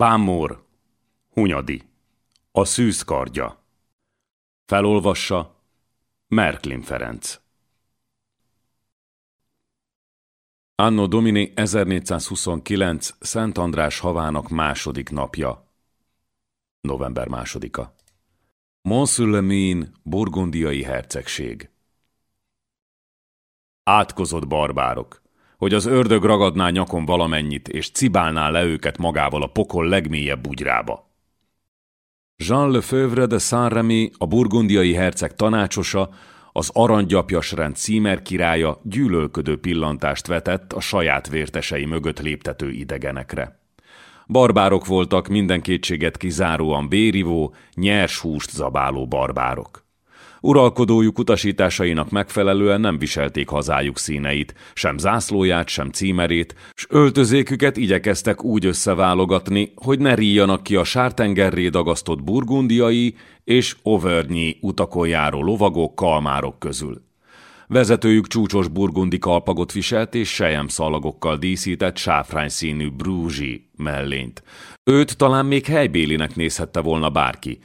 Bámor, Hunyadi, a szűzkardja. Felolvassa Merklin Ferenc. Anno Domini 1429. Szent András havának második napja. November másodika. Monsulemin, burgundiai hercegség. Átkozott barbárok, hogy az ördög ragadná nyakon valamennyit, és cibálná le őket magával a pokol legmélyebb bugyrába. Jean Lefebvre de Saint-Remy, a burgundiai herceg tanácsosa, az aranygyapjas rend címer királya gyűlölködő pillantást vetett a saját vértesei mögött léptető idegenekre. Barbárok voltak minden kétséget kizáróan bérivó, nyers húst zabáló barbárok. Uralkodójuk utasításainak megfelelően nem viselték hazájuk színeit, sem zászlóját, sem címerét, s öltözéküket igyekeztek úgy összeválogatni, hogy ne ríjanak ki a sártengerré dagasztott burgundiai és overnyi utakon járó lovagok, kalmárok közül. Vezetőjük csúcsos burgundi kalpagot viselt és sejem szalagokkal díszített sáfrány színű brúzsi mellényt. Őt talán még helybélinek nézhette volna bárki,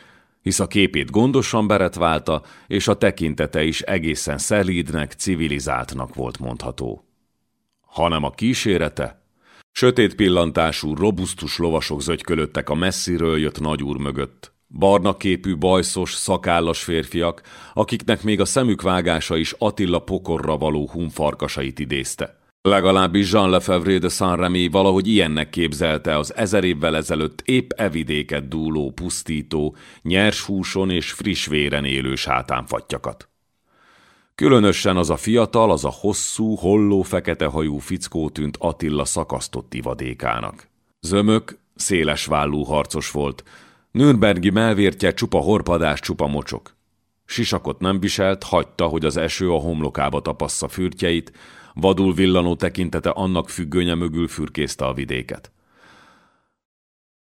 hisz a képét gondosan beretválta, és a tekintete is egészen szelídnek, civilizáltnak volt mondható. Hanem a kísérete? Sötét pillantású, robusztus lovasok zögykölöttek a messziről jött nagyúr mögött. Barna képű, bajszos, szakállas férfiak, akiknek még a szemük vágása is Attila pokorra való hunfarkasait idézte. Legalábbis Jean Lefebvre de Saint-Remy valahogy ilyennek képzelte az ezer évvel ezelőtt épp evidéket dúló, pusztító, nyers húson és friss véren élő sátánfattyakat. Különösen az a fiatal, az a hosszú, holló, fekete hajú fickó tűnt Attila szakasztott ivadékának. Zömök, széles vállú harcos volt, Nürnbergi melvértje csupa horpadás, csupa mocsok. Sisakot nem viselt, hagyta, hogy az eső a homlokába tapassza fürtjeit, vadul villanó tekintete annak függönye mögül fürkészte a vidéket.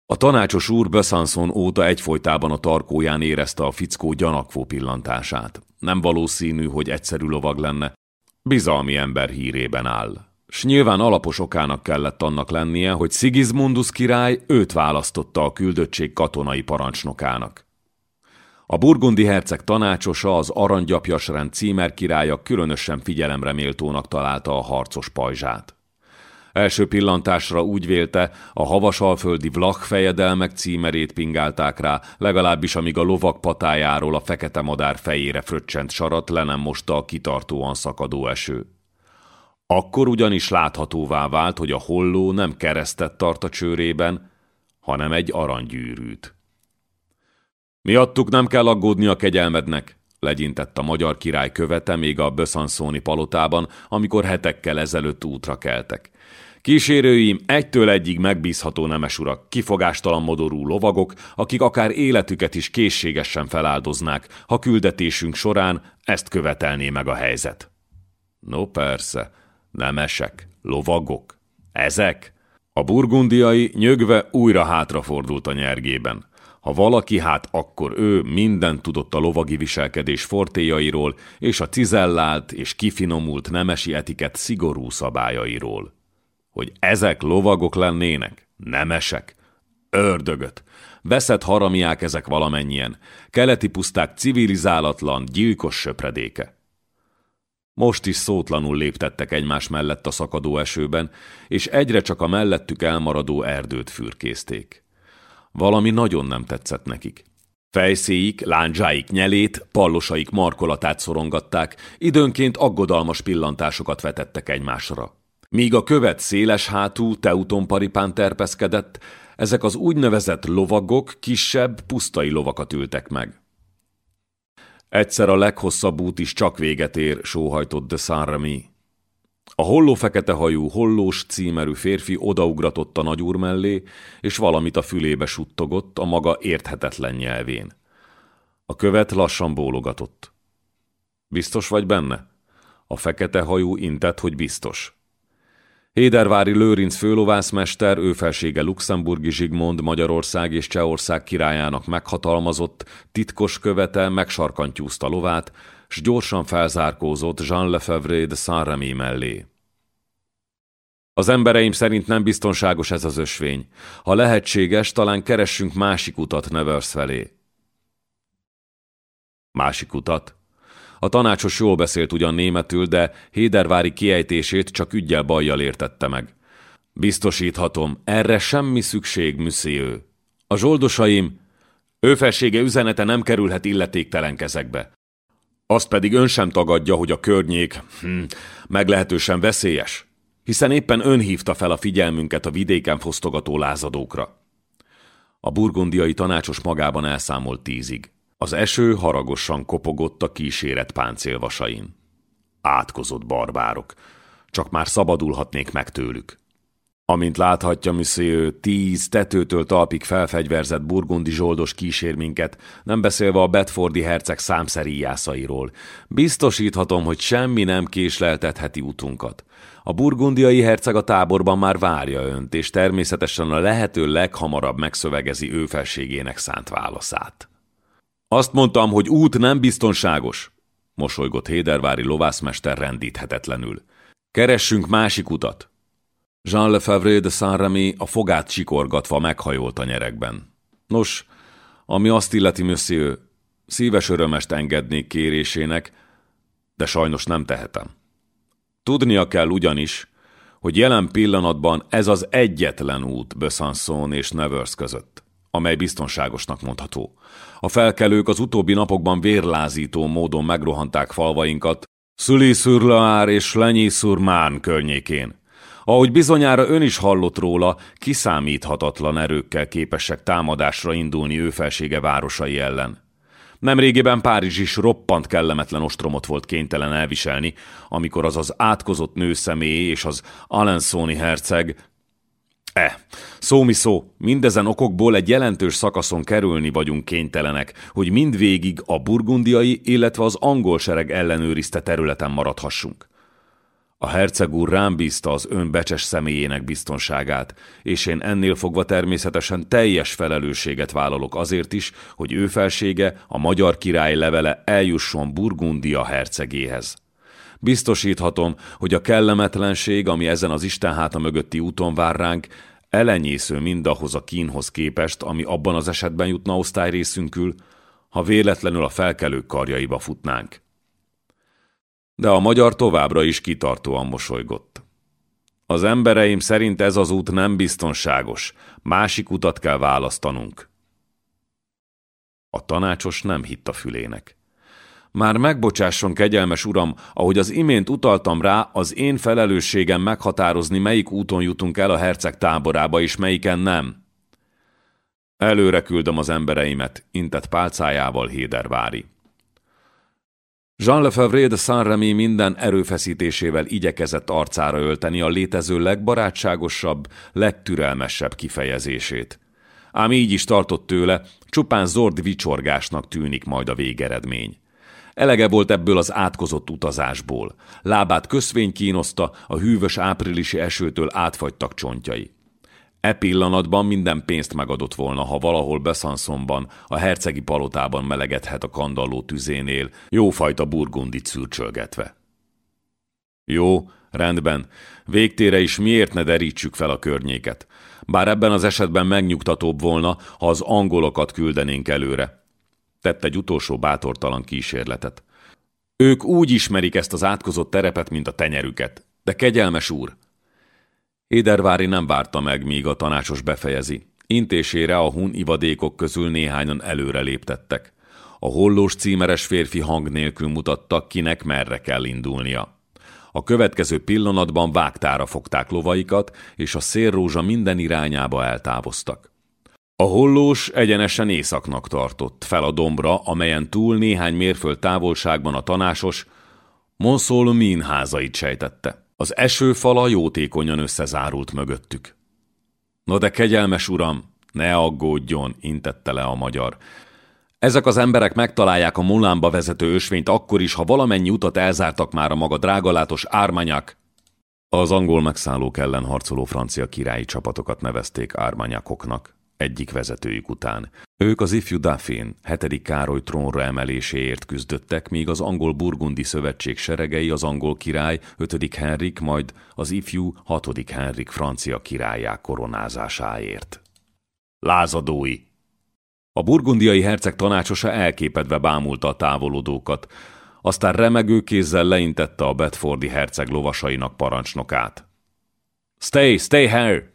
A tanácsos úr Besançon óta egyfolytában a tarkóján érezte a fickó gyanakvó pillantását. Nem valószínű, hogy egyszerű lovag lenne. Bizalmi ember hírében áll. S nyilván alapos okának kellett annak lennie, hogy Sigismundus király őt választotta a küldöttség katonai parancsnokának. A burgundi herceg tanácsosa, az aranygyapjas rend címer királya különösen figyelemre méltónak találta a harcos pajzsát. Első pillantásra úgy vélte, a havasalföldi vlach fejedelmek címerét pingálták rá, legalábbis amíg a lovak patájáról a fekete madár fejére fröccsent sarat le nem mosta a kitartóan szakadó eső. Akkor ugyanis láthatóvá vált, hogy a holló nem keresztet tart a csőrében, hanem egy aranygyűrűt. Miattuk nem kell aggódni a kegyelmednek, legyintett a magyar király követe még a Böszanszóni palotában, amikor hetekkel ezelőtt útra keltek. Kísérőim egytől egyig megbízható nemes urak, kifogástalan modorú lovagok, akik akár életüket is készségesen feláldoznák, ha küldetésünk során ezt követelné meg a helyzet. No persze, nemesek, lovagok, ezek? A burgundiai nyögve újra hátrafordult a nyergében. Ha valaki, hát akkor ő minden tudott a lovagi viselkedés fortéjairól és a cizellált és kifinomult nemesi etiket szigorú szabályairól. Hogy ezek lovagok lennének? Nemesek? Ördögöt! Veszett haramiák ezek valamennyien. Keleti puszták civilizálatlan, gyilkos söpredéke. Most is szótlanul léptettek egymás mellett a szakadó esőben, és egyre csak a mellettük elmaradó erdőt fürkészték. Valami nagyon nem tetszett nekik. Fejszéik, lándzsáik nyelét, pallosaik markolatát szorongatták, időnként aggodalmas pillantásokat vetettek egymásra. Míg a követ széles hátú teutonparipán terpeszkedett, ezek az úgynevezett lovagok kisebb, pusztai lovakat ültek meg. Egyszer a leghosszabb út is csak véget ér, sóhajtott de Saint-Remy. A holló fekete hajú, hollós címerű férfi odaugratott a nagyúr mellé, és valamit a fülébe suttogott a maga érthetetlen nyelvén. A követ lassan bólogatott. Biztos vagy benne? A fekete hajú intett, hogy biztos. Hédervári Lőrinc főlovászmester, ő felsége Luxemburgi Zsigmond, Magyarország és Csehország királyának meghatalmazott, titkos követe megsarkantyúzta lovát, s gyorsan felzárkózott Jean Lefebvre de Saint-Remy mellé. Az embereim szerint nem biztonságos ez az ösvény. Ha lehetséges, talán keressünk másik utat Nevers felé. Másik utat? A tanácsos jól beszélt ugyan németül, de Hédervári kiejtését csak ügyel bajjal értette meg. Biztosíthatom, erre semmi szükség, monsieur. A zsoldosaim, ő felsége üzenete nem kerülhet illetéktelen kezekbe. Azt pedig ön sem tagadja, hogy a környék hm, meglehetősen veszélyes, hiszen éppen ön hívta fel a figyelmünket a vidéken fosztogató lázadókra. A burgundiai tanácsos magában elszámolt tízig. Az eső haragosan kopogott a kíséret páncélvasain. Átkozott barbárok. Csak már szabadulhatnék meg tőlük. Amint láthatja, monsieur, tíz tetőtől talpig felfegyverzett burgundi zsoldos kísér minket, nem beszélve a Bedfordi herceg számszeríjászairól. Biztosíthatom, hogy semmi nem késleltetheti utunkat. A burgundiai herceg a táborban már várja önt, és természetesen a lehető leghamarabb megszövegezi ő felségének szánt válaszát. Azt mondtam, hogy út nem biztonságos, mosolygott Hédervári lovászmester rendíthetetlenül. Keressünk másik utat. Jean Lefebvre de Saint-Remy a fogát csikorgatva meghajolt a nyerekben. Nos, ami azt illeti, monsieur, szíves örömest engednék kérésének, de sajnos nem tehetem. Tudnia kell ugyanis, hogy jelen pillanatban ez az egyetlen út Besançon és Nevers között, amely biztonságosnak mondható. A felkelők az utóbbi napokban vérlázító módon megrohanták falvainkat, sur és lenyy sur környékén. Ahogy bizonyára ön is hallott róla, kiszámíthatatlan erőkkel képesek támadásra indulni ő felsége városai ellen. Nemrégiben Párizs is roppant kellemetlen ostromot volt kénytelen elviselni, amikor az az átkozott nő személy és az Alensoni herceg E, szó mi szó, mindezen okokból egy jelentős szakaszon kerülni vagyunk kénytelenek, hogy mindvégig a burgundiai, illetve az angol sereg ellenőrizte területen maradhassunk. A herceg úr rám bízta az ön becses személyének biztonságát, és én ennél fogva természetesen teljes felelősséget vállalok azért is, hogy ő felsége, a magyar király levele eljusson Burgundia hercegéhez. Biztosíthatom, hogy a kellemetlenség, ami ezen az Isten háta mögötti úton vár ránk, elenyésző mindahhoz a kínhoz képest, ami abban az esetben jutna osztályrészünkül, ha véletlenül a felkelők karjaiba futnánk de a magyar továbbra is kitartóan mosolygott. Az embereim szerint ez az út nem biztonságos, másik utat kell választanunk. A tanácsos nem hitt a fülének. Már megbocsásson, kegyelmes uram, ahogy az imént utaltam rá, az én felelősségem meghatározni, melyik úton jutunk el a herceg táborába, és melyiken nem. Előre küldöm az embereimet, intett pálcájával Hédervári. Jean Lefebvre de Saint-Remy minden erőfeszítésével igyekezett arcára ölteni a létező legbarátságosabb, legtürelmesebb kifejezését. Ám így is tartott tőle, csupán zord vicsorgásnak tűnik majd a végeredmény. Elege volt ebből az átkozott utazásból. Lábát köszvény kínoszta, a hűvös áprilisi esőtől átfagytak csontjai. E pillanatban minden pénzt megadott volna, ha valahol Beszanszonban, a hercegi palotában melegedhet a kandalló tüzénél, jófajta burgundi szürcsölgetve. Jó, rendben, végtére is miért ne derítsük fel a környéket? Bár ebben az esetben megnyugtatóbb volna, ha az angolokat küldenénk előre. Tett egy utolsó bátortalan kísérletet. Ők úgy ismerik ezt az átkozott terepet, mint a tenyerüket. De kegyelmes úr, Édervári nem várta meg, míg a tanácsos befejezi. Intésére a hun ivadékok közül néhányan előre léptettek. A hollós címeres férfi hang nélkül mutatta, kinek merre kell indulnia. A következő pillanatban vágtára fogták lovaikat, és a szélrózsa minden irányába eltávoztak. A hollós egyenesen északnak tartott, fel a dombra, amelyen túl néhány mérföld távolságban a tanásos Monszól Min házait sejtette. Az esőfala jótékonyan összezárult mögöttük. No de kegyelmes uram, ne aggódjon, intette le a magyar. Ezek az emberek megtalálják a Mulánba vezető ösvényt akkor is, ha valamennyi utat elzártak már a maga drágalátos ármanyak. Az angol megszállók ellen harcoló francia királyi csapatokat nevezték ármanyakoknak, egyik vezetőjük után. Ők az ifjú Daffin, hetedik Károly trónra emeléséért küzdöttek, míg az angol-burgundi szövetség seregei az angol király, ötödik Henrik, majd az ifjú, hatodik Henrik francia királyá koronázásáért. Lázadói! A burgundiai herceg tanácsosa elképedve bámulta a távolodókat, aztán remegő kézzel leintette a Bedfordi herceg lovasainak parancsnokát. Stay, stay here!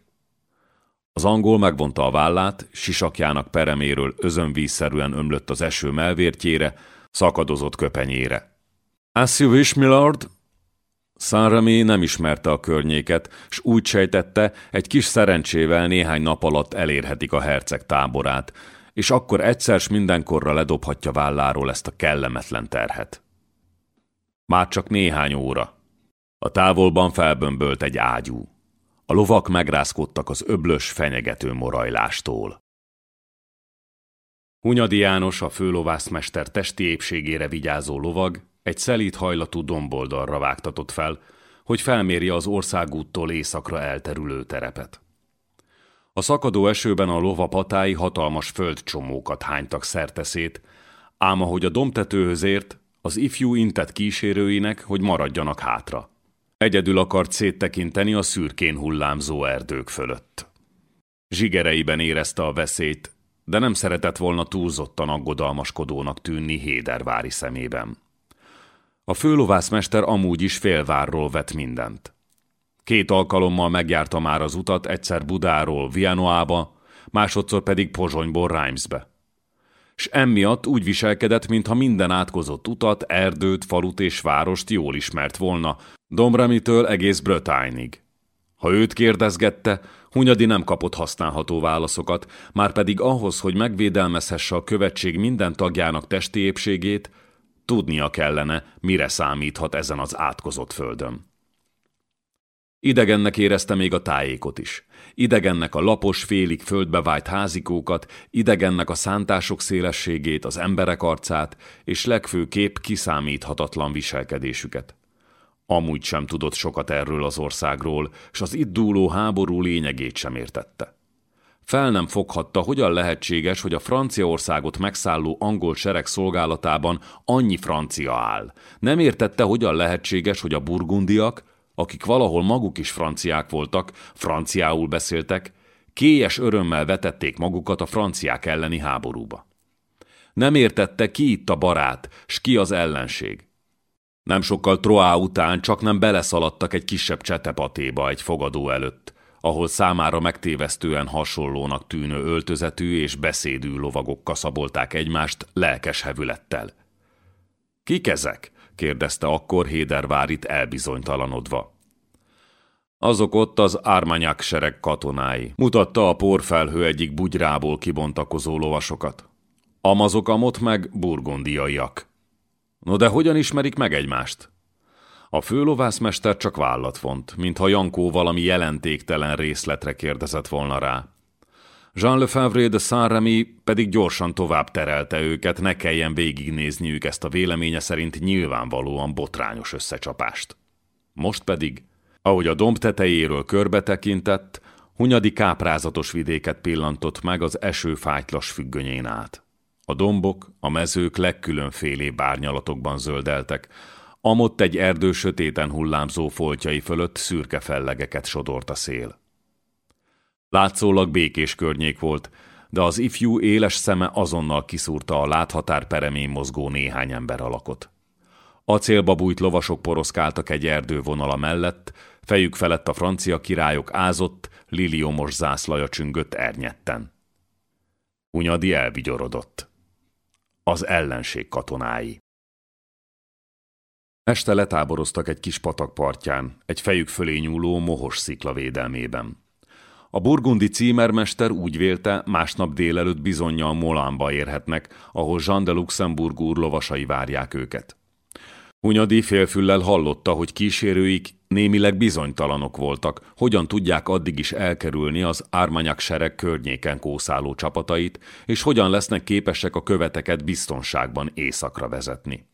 Az angol megvonta a vállát, sisakjának pereméről özönvízszerűen ömlött az eső melvértjére, szakadozott köpenyére. As you wish, milord! Sanremi nem ismerte a környéket, s úgy sejtette, egy kis szerencsével néhány nap alatt elérhetik a herceg táborát, és akkor egyszer s mindenkorra ledobhatja válláról ezt a kellemetlen terhet. Már csak néhány óra. A távolban felbömbölt egy ágyú. A lovak megrázkodtak az öblös, fenyegető morajlástól. Hunyadi János, a főlovászmester testi épségére vigyázó lovag, egy szelít hajlatú domboldalra vágtatott fel, hogy felmérje az országúttól északra elterülő terepet. A szakadó esőben a lova patái hatalmas földcsomókat hánytak szerteszét, ám ahogy a domtetőhöz ért, az ifjú intett kísérőinek, hogy maradjanak hátra. Egyedül akart széttekinteni a szürkén hullámzó erdők fölött. Zsigereiben érezte a veszélyt, de nem szeretett volna túlzottan aggodalmaskodónak tűnni Hédervári szemében. A főlovászmester amúgy is félvárról vett mindent. Két alkalommal megjárta már az utat, egyszer Budáról Vianoába, másodszor pedig Pozsonyból Reimsbe s emiatt úgy viselkedett, mintha minden átkozott utat, erdőt, falut és várost jól ismert volna, Domramitől egész Brötányig. Ha őt kérdezgette, Hunyadi nem kapott használható válaszokat, már pedig ahhoz, hogy megvédelmezhesse a követség minden tagjának testi épségét, tudnia kellene, mire számíthat ezen az átkozott földön. Idegennek érezte még a tájékot is. Idegennek a lapos, félig földbe vájt házikókat, idegennek a szántások szélességét, az emberek arcát, és legfőképp kiszámíthatatlan viselkedésüket. Amúgy sem tudott sokat erről az országról, s az itt dúló háború lényegét sem értette. Fel nem foghatta, hogyan lehetséges, hogy a Franciaországot megszálló angol sereg szolgálatában annyi francia áll. Nem értette, hogyan lehetséges, hogy a burgundiak, akik valahol maguk is franciák voltak, franciául beszéltek, kélyes örömmel vetették magukat a franciák elleni háborúba. Nem értette, ki itt a barát, s ki az ellenség. Nem sokkal Troá után csak nem beleszaladtak egy kisebb csetepatéba egy fogadó előtt, ahol számára megtévesztően hasonlónak tűnő öltözetű és beszédű lovagok kaszabolták egymást lelkes hevülettel. Kik ezek? kérdezte akkor Hédervárit elbizonytalanodva. Azok ott az ármányák sereg katonái. Mutatta a porfelhő egyik bugyrából kibontakozó lovasokat. Amazok amott meg burgondiaiak. No de hogyan ismerik meg egymást? A főlovászmester csak vállat vont, mintha Jankó valami jelentéktelen részletre kérdezett volna rá. Jean Lefebvre de Saint-Remy pedig gyorsan tovább terelte őket, ne kelljen végignézniük ezt a véleménye szerint nyilvánvalóan botrányos összecsapást. Most pedig, ahogy a domb tetejéről körbe tekintett, Hunyadi káprázatos vidéket pillantott meg az eső fájtlas függönyén át. A dombok, a mezők legkülönfélébb árnyalatokban zöldeltek, amott egy erdő sötéten hullámzó foltjai fölött szürke fellegeket sodort a szél. Látszólag békés környék volt, de az ifjú éles szeme azonnal kiszúrta a láthatár peremén mozgó néhány ember alakot. Acélba bújt lovasok poroszkáltak egy erdővonala mellett, fejük felett a francia királyok ázott, liliomos zászlaja csüngött ernyetten. Unyadi elvigyorodott. Az ellenség katonái. Este letáboroztak egy kis patak partján, egy fejük fölé nyúló mohos szikla védelmében. A burgundi címermester úgy vélte, másnap délelőtt bizonyal Molánba érhetnek, ahol Jean de Luxemburg úr lovasai várják őket. Hunyadi félfüllel hallotta, hogy kísérőik némileg bizonytalanok voltak, hogyan tudják addig is elkerülni az ármanyak sereg környéken kószáló csapatait, és hogyan lesznek képesek a követeket biztonságban északra vezetni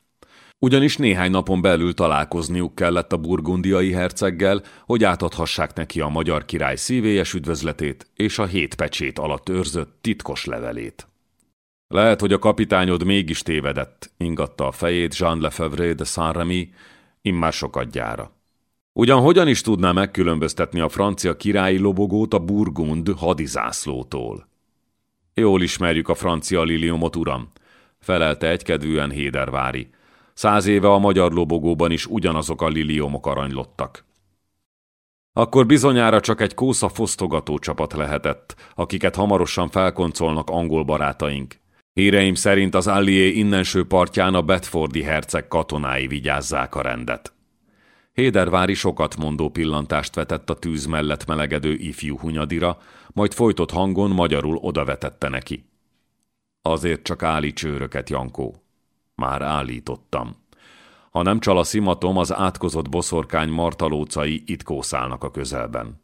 ugyanis néhány napon belül találkozniuk kellett a burgundiai herceggel, hogy átadhassák neki a magyar király szívélyes üdvözletét és a hét pecsét alatt őrzött titkos levelét. Lehet, hogy a kapitányod mégis tévedett, ingatta a fejét Jean Lefebvre de Saint-Remy, immár sokat gyára. Ugyan hogyan is tudná megkülönböztetni a francia királyi lobogót a burgund hadizászlótól? Jól ismerjük a francia liliomot, uram, felelte egykedvűen Hédervári. Száz éve a magyar lobogóban is ugyanazok a liliomok aranylottak. Akkor bizonyára csak egy kósza fosztogató csapat lehetett, akiket hamarosan felkoncolnak angol barátaink. Híreim szerint az Allié innenső partján a Bedfordi herceg katonái vigyázzák a rendet. Hédervári sokat mondó pillantást vetett a tűz mellett melegedő ifjú hunyadira, majd folytott hangon magyarul odavetette neki. Azért csak állíts őröket, Jankó. Már állítottam. Ha nem csal a szimatom, az átkozott boszorkány martalócai itt kószálnak a közelben.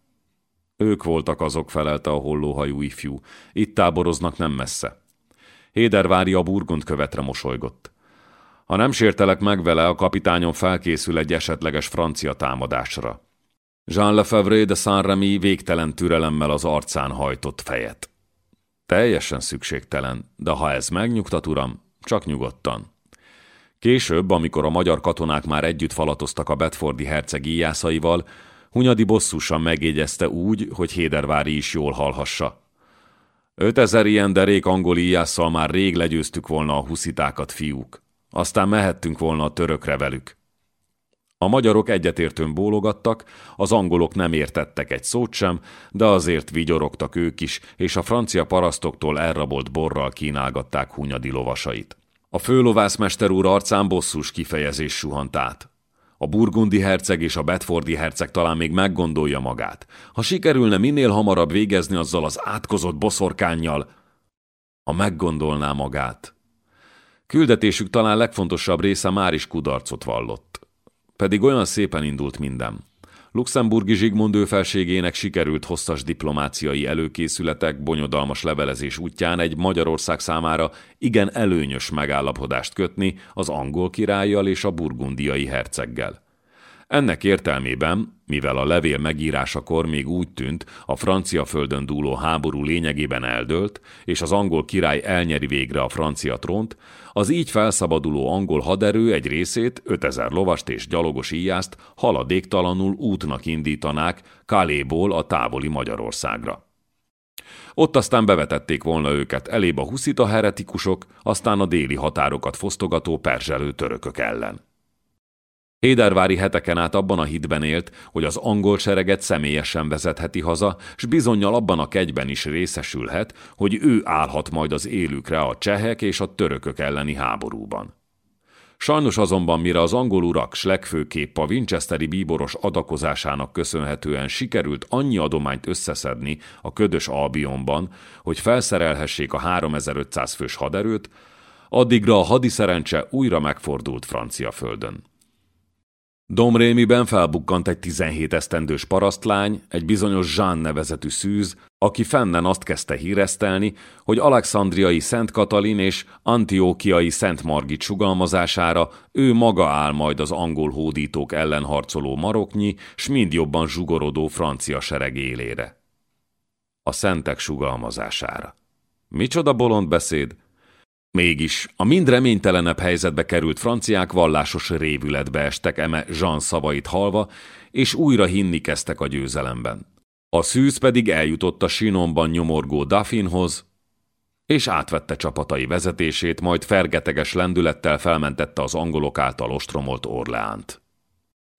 Ők voltak azok, felelte a hollóhajú ifjú. Itt táboroznak nem messze. Hédervári a burgund követre mosolygott. Ha nem sértelek meg vele, a kapitányon felkészül egy esetleges francia támadásra. Jean Lefebvre de Saint-Remy végtelen türelemmel az arcán hajtott fejet. Teljesen szükségtelen, de ha ez megnyugtat, uram, csak nyugodtan. Később, amikor a magyar katonák már együtt falatoztak a Bedfordi herceg íjászaival, Hunyadi bosszusan megjegyezte úgy, hogy Hédervári is jól hallhassa. Ötezer ilyen derék angol íjásszal már rég legyőztük volna a huszitákat, fiúk. Aztán mehettünk volna a törökre velük. A magyarok egyetértőn bólogattak, az angolok nem értettek egy szót sem, de azért vigyorogtak ők is, és a francia parasztoktól elrabolt borral kínálgatták Hunyadi lovasait. A főlovászmester úr arcán bosszus kifejezés suhant át. A burgundi herceg és a Bedfordi herceg talán még meggondolja magát. Ha sikerülne minél hamarabb végezni azzal az átkozott boszorkánnyal, ha meggondolná magát. Küldetésük talán legfontosabb része már is kudarcot vallott. Pedig olyan szépen indult minden. Luxemburgi Zsigmond őfelségének sikerült hosszas diplomáciai előkészületek, bonyodalmas levelezés útján egy Magyarország számára igen előnyös megállapodást kötni az angol királlyal és a burgundiai herceggel. Ennek értelmében, mivel a levél megírásakor még úgy tűnt, a francia földön dúló háború lényegében eldőlt, és az angol király elnyeri végre a francia trónt, az így felszabaduló angol haderő egy részét, 5000 lovast és gyalogos íjást haladéktalanul útnak indítanák Kaléból a távoli Magyarországra. Ott aztán bevetették volna őket elébb a huszita heretikusok, aztán a déli határokat fosztogató perzselő törökök ellen. Hédervári heteken át abban a hitben élt, hogy az angol sereget személyesen vezetheti haza, s bizonyal abban a kegyben is részesülhet, hogy ő állhat majd az élükre a csehek és a törökök elleni háborúban. Sajnos azonban, mire az angol urak s legfőképp a Winchesteri bíboros adakozásának köszönhetően sikerült annyi adományt összeszedni a ködös Albionban, hogy felszerelhessék a 3500 fős haderőt, addigra a hadiszerencse újra megfordult Francia földön. Domrémiben felbukkant egy 17 esztendős parasztlány, egy bizonyos Jean nevezetű szűz, aki fennen azt kezdte híresztelni, hogy alexandriai Szent Katalin és antiókiai Szent Margit sugalmazására ő maga áll majd az angol hódítók ellen harcoló maroknyi, s mind jobban zsugorodó francia sereg élére. A szentek sugalmazására. Micsoda bolond beszéd, Mégis, a mind reménytelenebb helyzetbe került franciák vallásos révületbe estek eme Jean szavait halva, és újra hinni kezdtek a győzelemben. A szűz pedig eljutott a sinomban nyomorgó Duffinhoz, és átvette csapatai vezetését, majd fergeteges lendülettel felmentette az angolok által ostromolt Orleánt.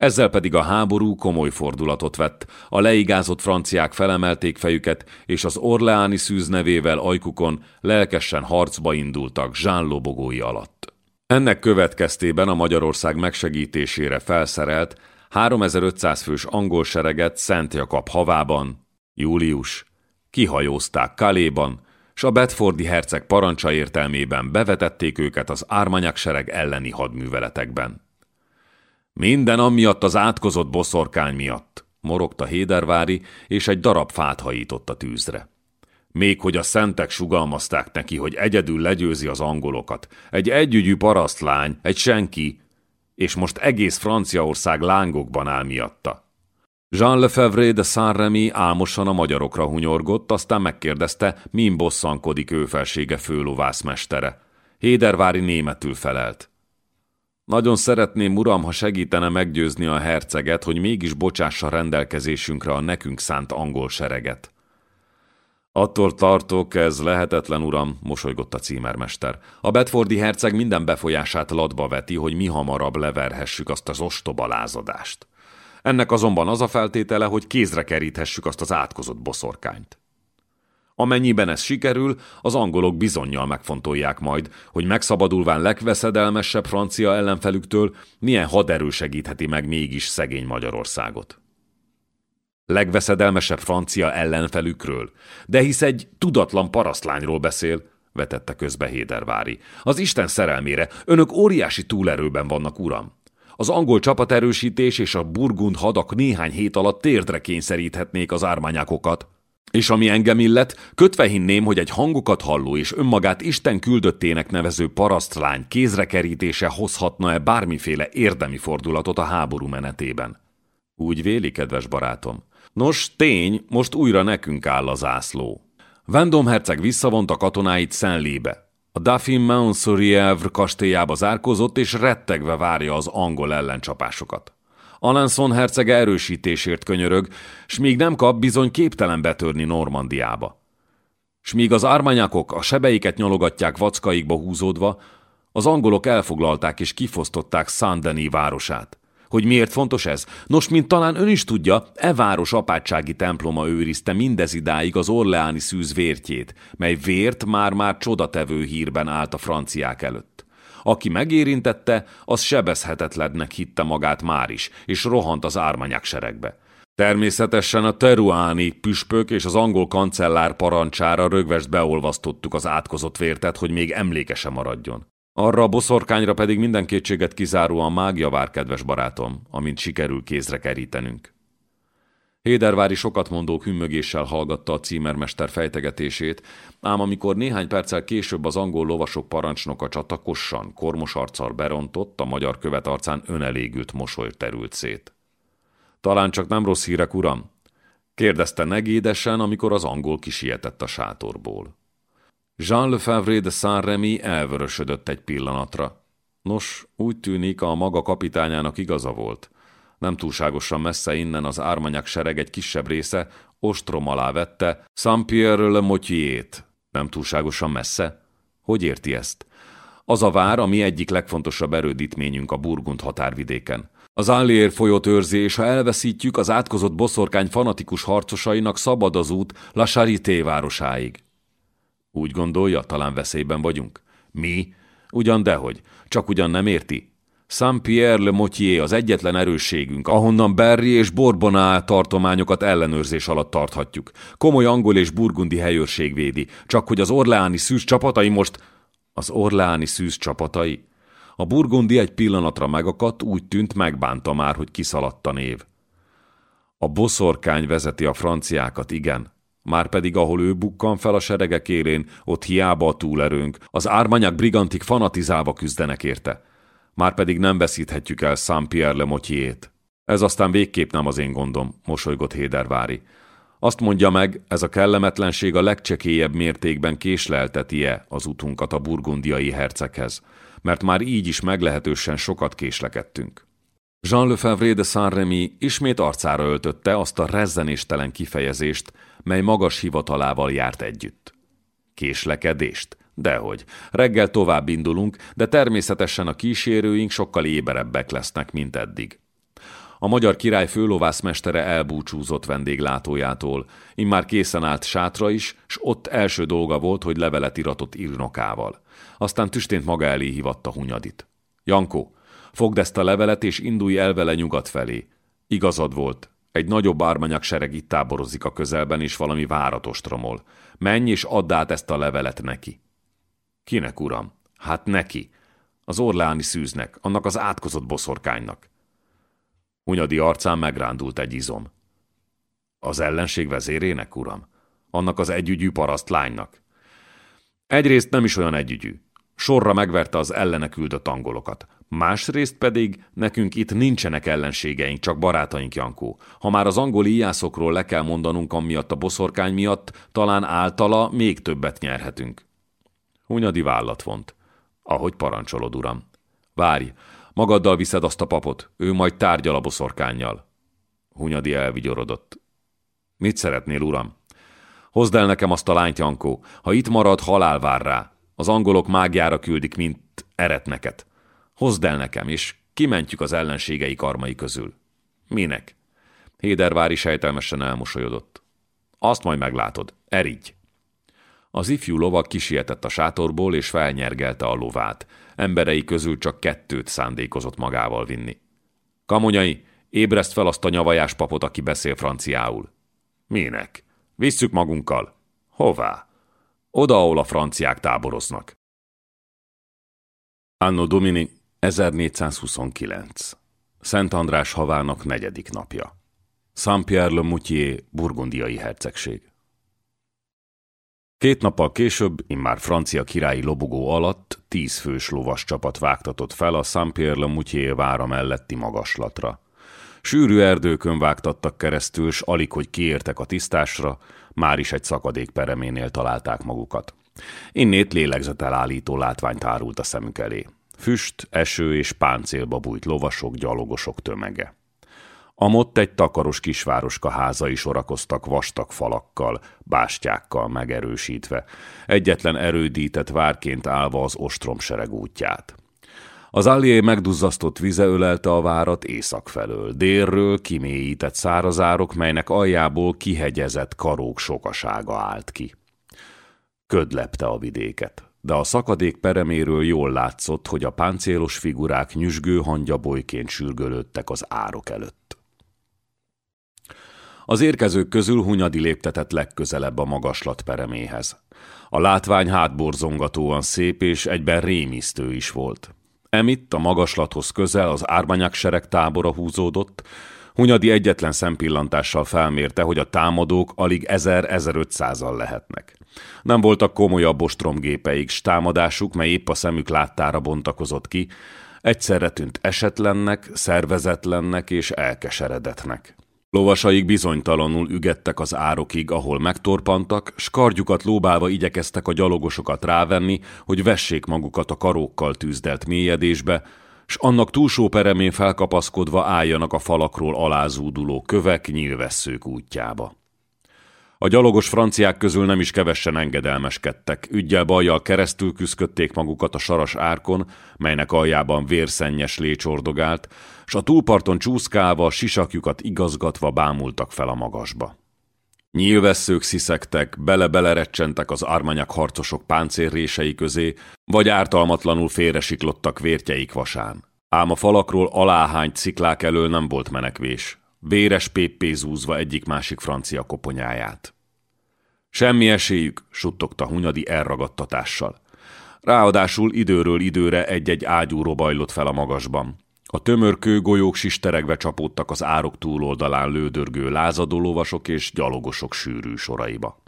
Ezzel pedig a háború komoly fordulatot vett, a leigázott franciák felemelték fejüket, és az orleáni szűz nevével ajkukon lelkesen harcba indultak Jean lobogói alatt. Ennek következtében a Magyarország megsegítésére felszerelt 3500 fős angol sereget Szent Jakab havában, július, kihajózták Kaléban, s a Bedfordi herceg parancsa értelmében bevetették őket az ármanyak sereg elleni hadműveletekben. Minden amiatt az átkozott boszorkány miatt, morogta Hédervári, és egy darab fát hajított a tűzre. Még hogy a szentek sugalmazták neki, hogy egyedül legyőzi az angolokat. Egy együgyű parasztlány, egy senki, és most egész Franciaország lángokban áll miatta. Jean Lefebvre de Saint-Remy álmosan a magyarokra hunyorgott, aztán megkérdezte, min bosszankodik ő felsége főlovászmestere. Hédervári németül felelt. Nagyon szeretném, uram, ha segítene meggyőzni a herceget, hogy mégis bocsássa rendelkezésünkre a nekünk szánt angol sereget. Attól tartok, ez lehetetlen, uram, mosolygott a címermester. A Bedfordi herceg minden befolyását latba veti, hogy mi hamarabb leverhessük azt az ostoba lázadást. Ennek azonban az a feltétele, hogy kézre keríthessük azt az átkozott boszorkányt. Amennyiben ez sikerül, az angolok bizonyal megfontolják majd, hogy megszabadulván legveszedelmesebb francia ellenfelüktől milyen haderő segítheti meg mégis szegény Magyarországot. Legveszedelmesebb francia ellenfelükről, de hisz egy tudatlan parasztlányról beszél, vetette közbe Hédervári. Az Isten szerelmére, önök óriási túlerőben vannak, uram. Az angol csapaterősítés és a burgund hadak néhány hét alatt térdre kényszeríthetnék az ármányákokat. És ami engem illet, kötve hinném, hogy egy hangokat halló és önmagát Isten küldöttének nevező parasztlány kézrekerítése hozhatna-e bármiféle érdemi fordulatot a háború menetében. Úgy véli, kedves barátom. Nos, tény, most újra nekünk áll az ászló. Vendom herceg visszavonta katonáit Szenlébe. A Dauphin Mount kastélyába zárkozott, és rettegve várja az angol ellencsapásokat. Alenson hercege erősítésért könyörög, s míg nem kap, bizony képtelen betörni Normandiába. S míg az ármányákok a sebeiket nyalogatják vackaikba húzódva, az angolok elfoglalták és kifosztották Saint-Denis városát. Hogy miért fontos ez? Nos, mint talán ön is tudja, e város apátsági temploma őrizte mindez idáig az orleáni szűz vértjét, mely vért már-már csodatevő hírben állt a franciák előtt. Aki megérintette, az sebezhetetlennek hitte magát már is, és rohant az ármanyák seregbe. Természetesen a teruáni püspök és az angol kancellár parancsára rögvest beolvasztottuk az átkozott vértet, hogy még emlékese maradjon. Arra a boszorkányra pedig minden kétséget kizáróan mágia vár, kedves barátom, amint sikerül kézre kerítenünk. Hédervári sokat mondó hümmögéssel hallgatta a címermester fejtegetését, ám amikor néhány perccel később az angol lovasok parancsnoka csatakossan, kormos arccal berontott, a magyar követ arcán önelégült mosoly terült szét. Talán csak nem rossz hírek, uram? kérdezte negédesen, amikor az angol kisietett a sátorból. Jean Lefebvre de Saint-Remy elvörösödött egy pillanatra. Nos, úgy tűnik, a maga kapitányának igaza volt. Nem túlságosan messze innen az ármanyak sereg egy kisebb része ostrom alá vette Saint-Pierre le. Nem túlságosan messze? Hogy érti ezt? Az a vár, ami egyik legfontosabb erődítményünk a Burgund határvidéken. Az Allier folyót őrzi, és ha elveszítjük, az átkozott boszorkány fanatikus harcosainak szabad az út La Charité városáig. Úgy gondolja, talán veszélyben vagyunk? Mi? Ugyan dehogy. Csak ugyan nem érti? Saint-Pierre le Motier az egyetlen erősségünk, ahonnan Berry és Bourboná tartományokat ellenőrzés alatt tarthatjuk. Komoly angol és burgundi helyőrség védi, csak hogy az orleáni szűz csapatai most... Az orleáni szűz csapatai? A burgundi egy pillanatra megakadt, úgy tűnt megbánta már, hogy kiszaladt a név. A boszorkány vezeti a franciákat, igen, Márpedig ahol ő bukkan fel a seregek élén, ott hiába a túlerőnk, az ármanyák brigantik fanatizálva küzdenek érte. Márpedig nem veszíthetjük el Saint-Pierre le Motiét. Ez aztán végképp nem az én gondom, mosolygott Hédervári. Azt mondja meg, ez a kellemetlenség a legcsekélyebb mértékben késlelteti-e az utunkat a burgundiai herceghez, mert már így is meglehetősen sokat késlekedtünk. Jean Lefebvre de Saint-Remy ismét arcára öltötte azt a rezzenéstelen kifejezést, mely magas hivatalával járt együtt. Késlekedést? Dehogy. Reggel tovább indulunk, de természetesen a kísérőink sokkal éberebbek lesznek, mint eddig. A magyar király főlovászmestere elbúcsúzott vendéglátójától, immár készen állt sátra is, s ott első dolga volt, hogy levelet iratott írnokával. Aztán tüstént maga elé hívatta Hunyadit. Jankó, fogd ezt a levelet, és indulj el vele nyugat felé. Igazad volt, egy nagyobb ármanyak sereg itt táborozik a közelben, és valami várat ostromol. Menj és add át ezt a levelet neki. Kinek, uram? Hát neki. Az orleáni szűznek, annak az átkozott boszorkánynak. Hunyadi arcán megrándult egy izom. Az ellenség vezérének, uram? Annak az együgyű paraszt lánynak. Egyrészt nem is olyan együgyű. Sorra megverte az ellene küldött angolokat. Másrészt pedig nekünk itt nincsenek ellenségeink, csak barátaink, Jankó. Ha már az angol íjászokról le kell mondanunk amiatt a boszorkány miatt, talán általa még többet nyerhetünk. Hunyadi vállat vont. Ahogy parancsolod, uram. Várj, magaddal viszed azt a papot, ő majd tárgyal a boszorkányjal. Hunyadi elvigyorodott. Mit szeretnél, uram? Hozd el nekem azt a lányt, Jankó. Ha itt marad, halál vár rá. Az angolok mágiára küldik, mint eretneket. Hozd el nekem, és kimentjük az ellenségei karmai közül. Minek? Hédervári sejtelmesen elmosolyodott. Azt majd meglátod. Erigy! Az ifjú lovag kisietett a sátorból, és felnyergelte a lovát. Emberei közül csak kettőt szándékozott magával vinni. Kamonyai, ébreszt fel azt a nyavajás papot, aki beszél franciául. Minek? Visszük magunkkal. Hová? Oda, ahol a franciák táboroznak. Anno Domini 1429. Szent András havának negyedik napja. Saint-Pierre-le-Moutier, burgundiai hercegség. Két nappal később, immár francia királyi lobogó alatt, tíz fős lovas csapat vágtatott fel a Saint-Pierre-le-Moutier vára melletti magaslatra. Sűrű erdőkön vágtattak keresztül, s alig, hogy kiértek a tisztásra, már is egy szakadék pereménél találták magukat. Innét lélegzetelállító látvány tárult a szemük elé. Füst, eső és páncélba bújt lovasok, gyalogosok tömege. Amott egy takaros kisvároska házai sorakoztak vastag falakkal, bástyákkal megerősítve, egyetlen erődített várként állva az ostromsereg útját. Az allié megduzzasztott vize ölelte a várat észak felől, délről kimélyített szárazárok, melynek aljából kihegyezett karók sokasága állt ki. Köd lepte a vidéket, de a szakadék pereméről jól látszott, hogy a páncélos figurák nyüzsgő hangyabolyként sürgölődtek az árok előtt. Az érkezők közül Hunyadi léptetett legközelebb a magaslat pereméhez. A látvány hátborzongatóan szép és egyben rémisztő is volt. Emitt a magaslathoz közel az ármanyák sereg tábora húzódott, Hunyadi egyetlen szempillantással felmérte, hogy a támadók alig 1000-1500-al lehetnek. Nem voltak komolyabb ostromgépeik, s támadásuk, mely épp a szemük láttára bontakozott ki, egyszerre tűnt esetlennek, szervezetlennek és elkeseredetnek. Lovasaik bizonytalanul ügettek az árokig, ahol megtorpantak, s kardjukat lóbálva igyekeztek a gyalogosokat rávenni, hogy vessék magukat a karókkal tűzdelt mélyedésbe, s annak túlsó peremén felkapaszkodva álljanak a falakról alázúduló kövek, nyílvesszők útjába. A gyalogos franciák közül nem is kevesen engedelmeskedtek, ügyel bajjal keresztül küszködték magukat a saras árkon, melynek aljában vérszennyes lécsordogált, s a túlparton csúszkálva, sisakjukat igazgatva bámultak fel a magasba. Nyílvesszők sziszegtek, bele-belerecsentek az ármanyak harcosok páncérrései közé, vagy ártalmatlanul félresiklottak vértjeik vasán. Ám a falakról aláhányt sziklák elől nem volt menekvés. Véres péppé zúzva egyik-másik francia koponyáját. Semmi esélyük, suttogta Hunyadi elragadtatással. Ráadásul időről időre egy-egy ágyú robajlott fel a magasban. A tömör kőgolyók sisteregve csapódtak az árok túloldalán lődörgő lázadó lovasok és gyalogosok sűrű soraiba.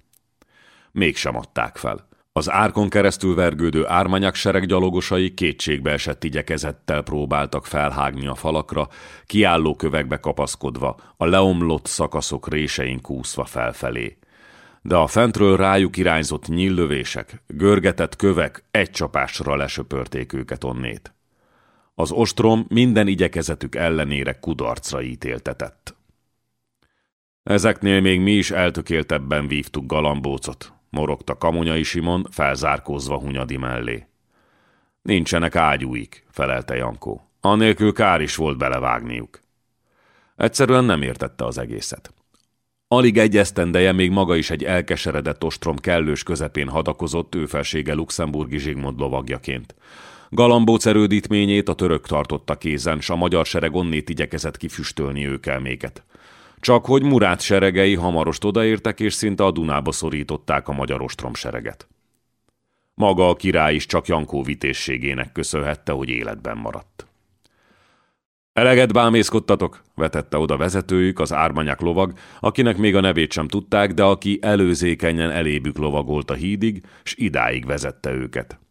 Mégsem adták fel. Az árkon keresztül vergődő ármanyak sereg gyalogosai kétségbe esett igyekezettel próbáltak felhágni a falakra, kiálló kövekbe kapaszkodva, a leomlott szakaszok résein kúszva felfelé. De a fentről rájuk irányzott nyíllövések, görgetett kövek egy csapásra lesöpörték őket onnét. Az ostrom minden igyekezetük ellenére kudarcra ítéltetett. Ezeknél még mi is eltökéltebben vívtuk galambócot, morogta Kamonyai Simon, felzárkózva Hunyadi mellé. Nincsenek ágyúik, felelte Jankó. Anélkül kár is volt belevágniuk. Egyszerűen nem értette az egészet. Alig egy esztendeje még maga is egy elkeseredett ostrom kellős közepén hadakozott őfelsége luxemburgi Zsigmond lovagjaként. Galambóc erődítményét a török tartotta kézen, s a magyar sereg onnét igyekezett kifüstölni őkelméket. Csak hogy Murát seregei hamarost odaértek, és szinte a Dunába szorították a magyar ostrom sereget. Maga a király is csak Jankó vitészségének köszönhette, hogy életben maradt. Eleget bámészkodtatok, vetette oda vezetőjük, az ármanyák lovag, akinek még a nevét sem tudták, de aki előzékenyen elébük lovagolt a hídig, s idáig vezette őket.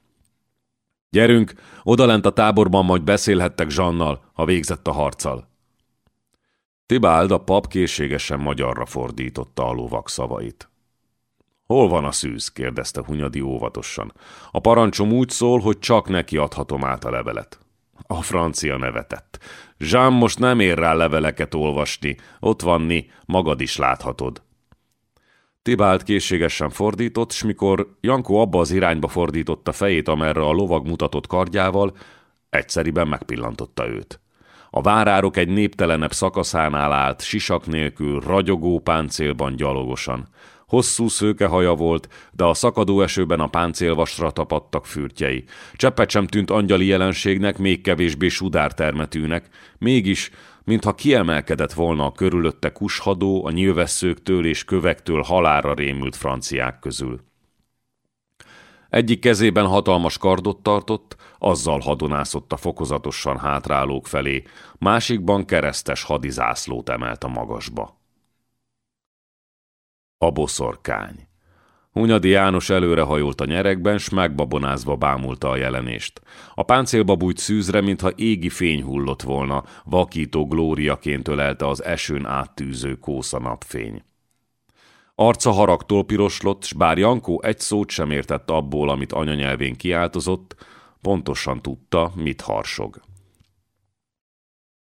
Gyerünk, odalent a táborban majd beszélhettek Zsannal, ha végzett a harccal. Tibáld a pap készségesen magyarra fordította a lovak szavait. Hol van a szűz? kérdezte Hunyadi óvatosan. A parancsom úgy szól, hogy csak neki adhatom át a levelet. A francia nevetett. Jean most nem ér rá leveleket olvasni, ott van ni, magad is láthatod. Tibált készségesen fordított, s mikor Jankó abba az irányba fordította fejét, amerre a lovag mutatott kardjával, egyszeriben megpillantotta őt. A várárok egy néptelenebb szakaszánál állt, sisak nélkül, ragyogó páncélban gyalogosan. Hosszú szőke haja volt, de a szakadó esőben a páncélvasra tapadtak fürtjei. Cseppet sem tűnt angyali jelenségnek, még kevésbé sudártermetűnek, mégis, mintha kiemelkedett volna a körülötte kushadó, a nyilvesszőktől és kövektől halára rémült franciák közül. Egyik kezében hatalmas kardot tartott, azzal hadonászott a fokozatosan hátrálók felé, másikban keresztes hadizászlót emelt a magasba. A boszorkány. Hunyadi János előrehajolt a nyerekben, s megbabonázva bámulta a jelenést. A páncélba bújt szűzre, mintha égi fény hullott volna, vakító glóriaként ölelte az esőn áttűző kósza napfény. Arca haragtól piroslott, s bár Jankó egy szót sem értett abból, amit anyanyelvén kiáltozott, pontosan tudta, mit harsog.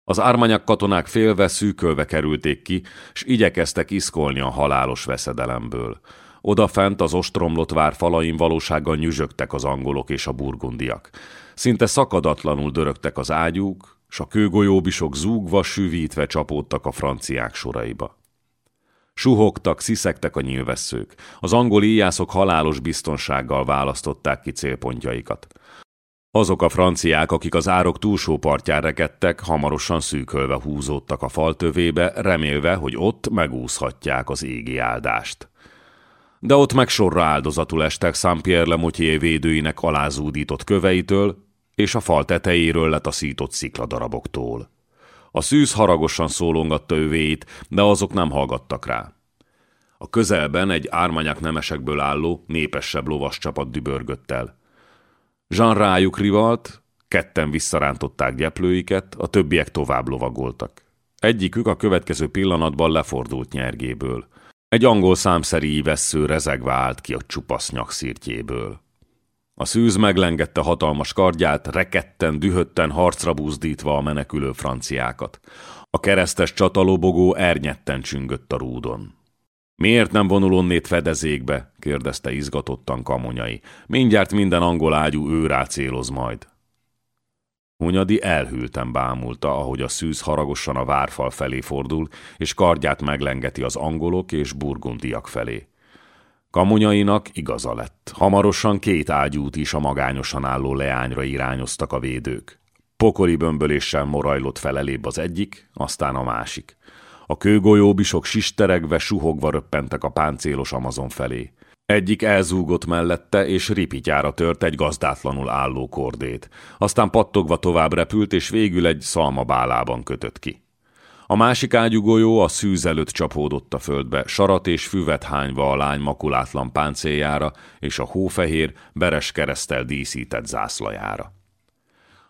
Az ármanyak katonák félve szűkölve kerülték ki, s igyekeztek iszkolni a halálos veszedelemből. Odafent az ostromlott vár falain valósággal nyüzsögtek az angolok és a burgundiak. Szinte szakadatlanul dörögtek az ágyúk, s a kőgolyóbisok zúgva, süvítve csapódtak a franciák soraiba. Suhogtak, sziszegtek a nyilvesszők. Az angol íjászok halálos biztonsággal választották ki célpontjaikat. Azok a franciák, akik az árok túlsó partján rekedtek, hamarosan szűkölve húzódtak a fal tövébe, remélve, hogy ott megúszhatják az égi áldást. De ott meg sorra áldozatul estek Saint-Pierre Lemotier védőinek alázúdított köveitől, és a fal tetejéről letaszított szikladaraboktól. A szűz haragosan szólongatta övéit, de azok nem hallgattak rá. A közelben egy ármanyák nemesekből álló, népesebb lovas csapat dübörgött el. Jean rájuk rivalt, ketten visszarántották gyeplőiket, a többiek tovább lovagoltak. Egyikük a következő pillanatban lefordult nyergéből. Egy angol számszeri ívesző rezegve állt ki a csupasz nyakszírtjéből. A szűz meglengette hatalmas kardját, reketten, dühötten harcra buzdítva a menekülő franciákat. A keresztes csatalobogó ernyetten csüngött a rúdon. Miért nem vonul onnét fedezékbe? kérdezte izgatottan kamonyai. Mindjárt minden angol ágyú ő rá céloz majd. Hunyadi elhűlten bámulta, ahogy a szűz haragosan a várfal felé fordul, és kardját meglengeti az angolok és burgundiak felé. Kamonyainak igaza lett. Hamarosan két ágyút is a magányosan álló leányra irányoztak a védők. Pokoli bömböléssel morajlott felelébb az egyik, aztán a másik. A kőgolyóbisok sisteregve, suhogva röppentek a páncélos Amazon felé. Egyik elzúgott mellette, és ripityára tört egy gazdátlanul álló kordét. Aztán pattogva tovább repült, és végül egy szalmabálában kötött ki. A másik ágyugójó a szűz előtt csapódott a földbe, sarat és füvet hányva a lány makulátlan páncéljára és a hófehér, beres keresztel díszített zászlajára.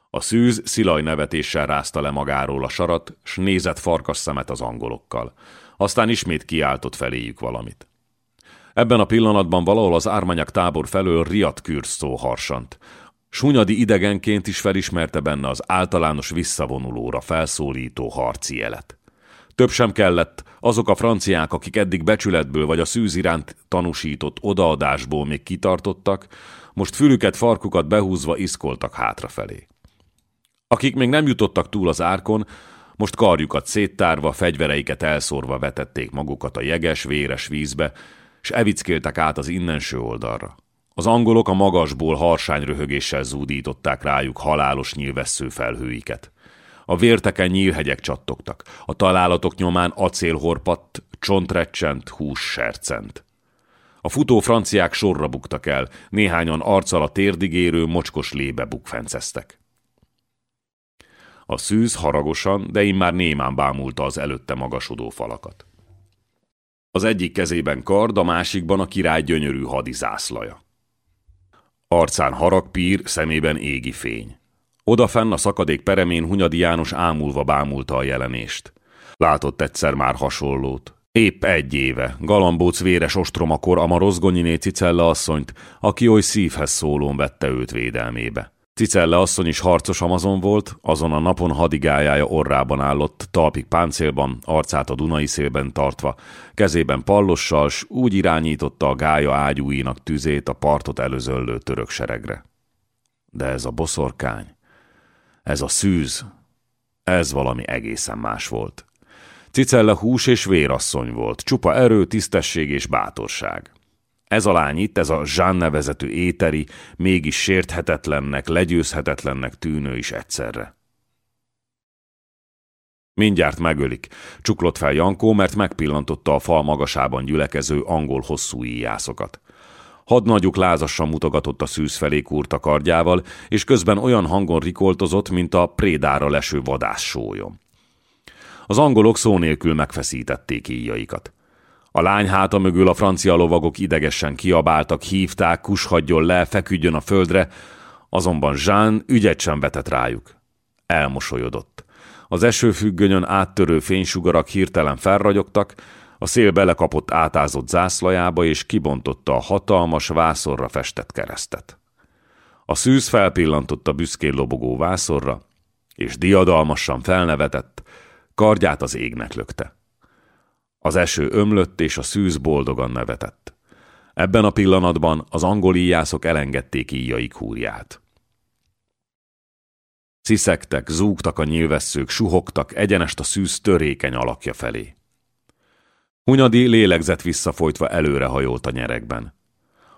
A szűz szilaj nevetéssel rázta le magáról a sarat, s nézett farkas szemet az angolokkal. Aztán ismét kiáltott feléjük valamit. Ebben a pillanatban valahol az ármanyak tábor felől riadt kürsz szó harsant. Sunyadi idegenként is felismerte benne az általános visszavonulóra felszólító harci jelet. Több sem kellett, azok a franciák, akik eddig becsületből vagy a szűz iránt tanúsított odaadásból még kitartottak, most fülüket, farkukat behúzva iszkoltak hátrafelé. Akik még nem jutottak túl az árkon, most karjukat széttárva, fegyvereiket elszórva vetették magukat a jeges, véres vízbe, és evickéltek át az innenső oldalra. Az angolok a magasból harsány röhögéssel zúdították rájuk halálos nyílvessző felhőiket. A vérteken nyílhegyek csattogtak, a találatok nyomán acél horpadt, csontrecsent, hús sercent. A futó franciák sorra buktak el, néhányan arccal a térdigérő, mocskos lébe bukfenceztek. A szűz haragosan, de immár némán bámulta az előtte magasodó falakat. Az egyik kezében kard, a másikban a király gyönyörű hadizászlaja. Arcán haragpír, szemében égi fény. Odafenn a szakadék peremén Hunyadi János ámulva bámulta a jelenést. Látott egyszer már hasonlót. Épp egy éve, galambóc véres ostromakor a Rozgonyiné Cicella asszonyt, aki oly szívhez szólón vette őt védelmébe. Cicelle asszony is harcos amazon volt, azon a napon hadigájája orrában állott, talpig páncélban, arcát a Dunai szélben tartva, kezében pallossal, s úgy irányította a gája ágyúinak tüzét a partot előzöllő török seregre. De ez a boszorkány, ez a szűz, ez valami egészen más volt. Cicella hús és vérasszony volt, csupa erő, tisztesség és bátorság. Ez a lány itt, ez a Jean nevezetű éteri, mégis sérthetetlennek, legyőzhetetlennek tűnő is egyszerre. Mindjárt megölik, csuklott fel Jankó, mert megpillantotta a fal magasában gyülekező angol hosszú íjászokat. Hadnagyuk lázasan mutogatott a szűz felé kúrta kardjával, és közben olyan hangon rikoltozott, mint a prédára leső vadászsólyom. Az angolok szó nélkül megfeszítették íjaikat. A lány háta mögül a francia lovagok idegesen kiabáltak, hívták, kushadjon le, feküdjön a földre, azonban Jean ügyet sem vetett rájuk. Elmosolyodott. Az esőfüggönyön áttörő fénysugarak hirtelen felragyogtak, a szél belekapott átázott zászlajába, és kibontotta a hatalmas vászorra festett keresztet. A szűz felpillantott a büszkén lobogó vászorra, és diadalmasan felnevetett, kardját az égnek lökte. Az eső ömlött, és a szűz boldogan nevetett. Ebben a pillanatban az angol íjászok elengedték íjai kúrját. Sziszegtek, zúgtak a nyilvesszők, suhogtak egyenest a szűz törékeny alakja felé. Hunyadi lélegzett visszafolytva előrehajolt a nyerekben.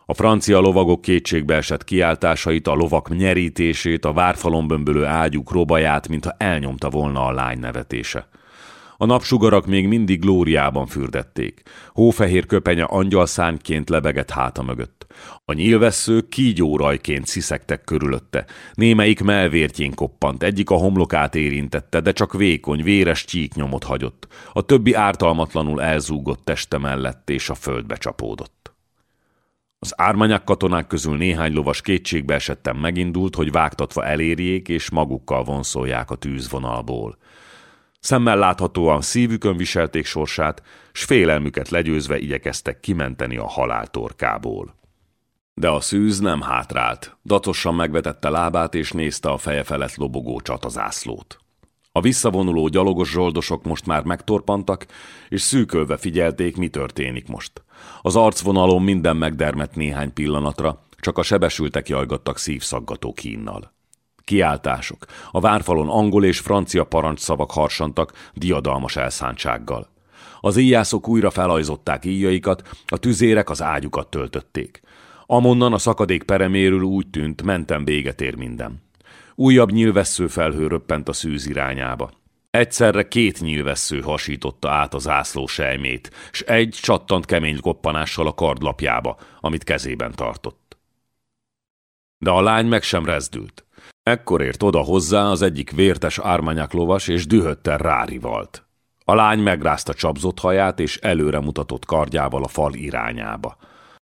A francia lovagok kétségbe esett kiáltásait, a lovak nyerítését, a várfalon bömbölő ágyuk robaját, mintha elnyomta volna a lány nevetése. A napsugarak még mindig glóriában fürdették. Hófehér köpenye angyalszányként lebegett háta mögött. A nyílvesszők kígyórajként sziszegtek körülötte. Némelyik melvértjén koppant, egyik a homlokát érintette, de csak vékony, véres csíknyomot hagyott. A többi ártalmatlanul elzúgott teste mellett, és a földbe csapódott. Az ármanyák katonák közül néhány lovas kétségbe esettem megindult, hogy vágtatva elérjék és magukkal vonszolják a tűzvonalból. Szemmel láthatóan szívükön viselték sorsát, s félelmüket legyőzve igyekeztek kimenteni a halál torkából. De a szűz nem hátrált, dacosan megvetette lábát és nézte a feje felett lobogó csatazászlót. A visszavonuló gyalogos zsoldosok most már megtorpantak, és szűkölve figyelték, mi történik most. Az arcvonalon minden megdermett néhány pillanatra, csak a sebesültek jajgattak szívszaggató kínnal. Kiáltások. A várfalon angol és francia parancsszavak harsantak diadalmas elszántsággal. Az íjászok újra felajzották íjaikat, a tüzérek az ágyukat töltötték. Amonnan a szakadék pereméről úgy tűnt, mentem véget ér minden. Újabb nyilvessző felhő röppent a szűz irányába. Egyszerre két nyilvessző hasította át az ászló sejmét, s egy csattant kemény koppanással a kardlapjába, amit kezében tartott. De a lány meg sem rezdült. Ekkor ért oda hozzá az egyik vértes ármányák lovas, és dühötten rárivalt. A lány megrázta csapzott haját, és előre mutatott kardjával a fal irányába.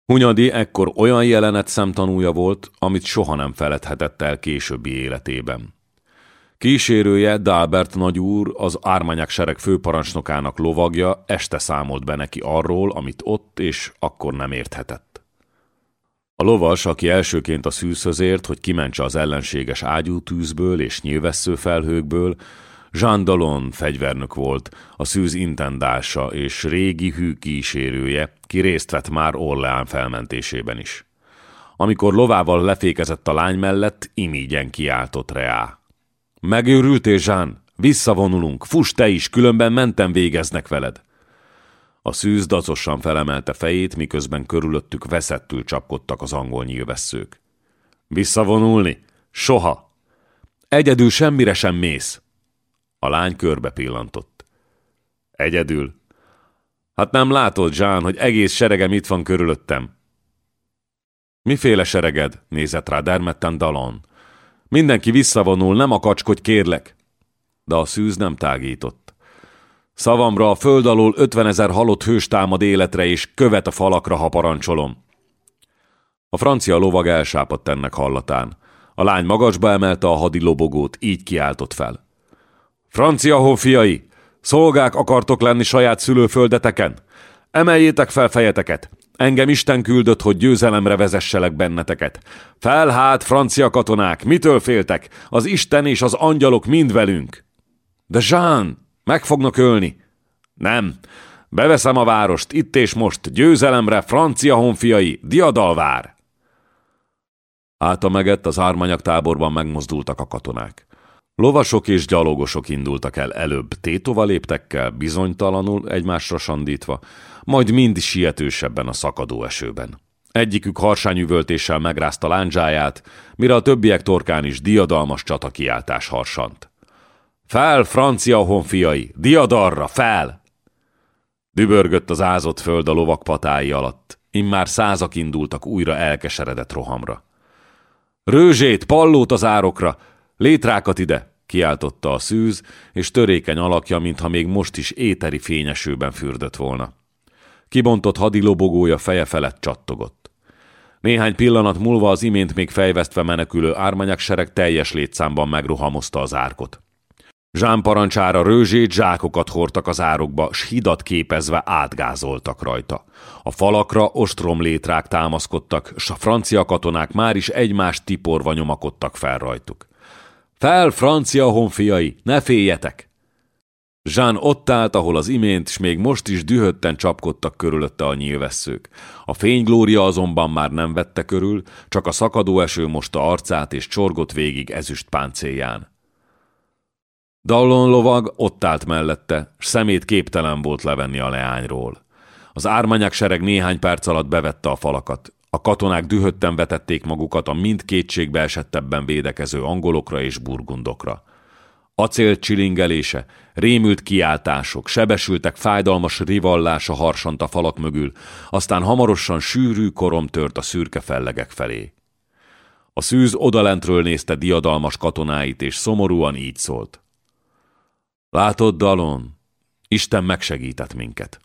Hunyadi ekkor olyan jelenet szemtanúja volt, amit soha nem feledhetett el későbbi életében. Kísérője, Dalbert nagyúr, az ármányák sereg főparancsnokának lovagja este számolt be neki arról, amit ott és akkor nem érthetett. A lovas, aki elsőként a szűzhöz ért, hogy kimentse az ellenséges ágyútűzből és nyilvessző felhőkből, Jean Dallon fegyvernök volt, a szűz intendása és régi hű kísérője, ki részt vett már Orleán felmentésében is. Amikor lovával lefékezett a lány mellett, imígyen kiáltott reá. Megőrültél, Jean? Visszavonulunk, fuss te is, különben mentem végeznek veled. A szűz dacosan felemelte fejét, miközben körülöttük veszettül csapkodtak az angol nyilvesszők. Visszavonulni? Soha! Egyedül semmire sem mész! A lány körbe pillantott. Egyedül? Hát nem látod, Jean, hogy egész seregem itt van körülöttem. Miféle sereged? nézett rá dermedten Dalon. Mindenki visszavonul, nem akacskodj, kérlek. De a szűz nem tágított. Szavamra a föld alól ötvenezer halott hős támad életre, és követ a falakra, ha parancsolom. A francia lovag elsápadt ennek hallatán. A lány magasba emelte a hadilobogót, így kiáltott fel. Francia honfiai! Szolgák akartok lenni saját szülőföldeteken? Emeljétek fel fejeteket! Engem Isten küldött, hogy győzelemre vezesselek benneteket. Felhát, francia katonák, mitől féltek? Az Isten és az angyalok mind velünk. De Jean, meg fognak ölni. Nem, beveszem a várost, itt és most, győzelemre, francia honfiai, diadalvár. Álta megett az ármanyak táborban megmozdultak a katonák. Lovasok és gyalogosok indultak el előbb tétova léptekkel, bizonytalanul egymásra sandítva, majd mind sietősebben a szakadó esőben. Egyikük harsányüvöltéssel megrázta lándzsáját, mire a többiek torkán is diadalmas csatakiáltás harsant. Fel, francia honfiai! Diadarra, fel! Dübörgött az ázott föld a lovak patái alatt. Immár százak indultak újra elkeseredett rohamra. Rőzsét, pallót az árokra! Létrákat ide! kiáltotta a szűz, és törékeny alakja, mintha még most is éteri fényesőben fürdött volna. Kibontott hadilobogója feje felett csattogott. Néhány pillanat múlva az imént még fejvesztve menekülő ármanyak sereg teljes létszámban megruhamozta az árkot. Zsán parancsára rőzsét, zsákokat hordtak az árokba, s hidat képezve átgázoltak rajta. A falakra ostromlétrák támaszkodtak, s a francia katonák már is egymást tiporva nyomakodtak fel rajtuk. Fel, francia honfiai, ne féljetek! Jean ott állt, ahol az imént, s még most is dühötten csapkodtak körülötte a nyílvesszők. A fényglória azonban már nem vette körül, csak a szakadó eső mosta arcát és csorgott végig ezüst páncélján. Dallon lovag ott állt mellette, s szemét képtelen volt levenni a leányról. Az ármanyák sereg néhány perc alatt bevette a falakat. A katonák dühötten vetették magukat a mind kétségbe esettebben védekező angolokra és burgundokra. Acél csilingelése, rémült kiáltások, sebesültek fájdalmas rivallása harsant a falak mögül, aztán hamarosan sűrű korom tört a szürke fellegek felé. A szűz odalentről nézte diadalmas katonáit, és szomorúan így szólt. Látod, Dalon? Isten megsegített minket.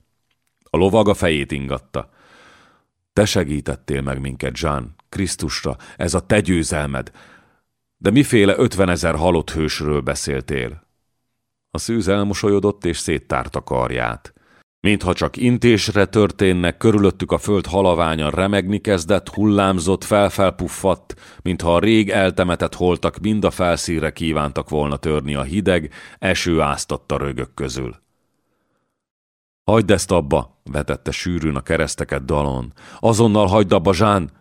A lovag a fejét ingatta. Te segítettél meg minket, Jean, Krisztusra, ez a te győzelmed. De miféle ötvenezer halott hősről beszéltél? A szűz elmosolyodott és széttárta karját. Mintha csak intésre történnek, körülöttük a föld halaványa remegni kezdett, hullámzott, felfelpuffadt, mintha a rég eltemetett holtak mind a felszíre kívántak volna törni a hideg, eső áztatta rögök közül. Hagyd ezt abba, vetette sűrűn a kereszteket dalon. Azonnal hagyd abba, Zsán!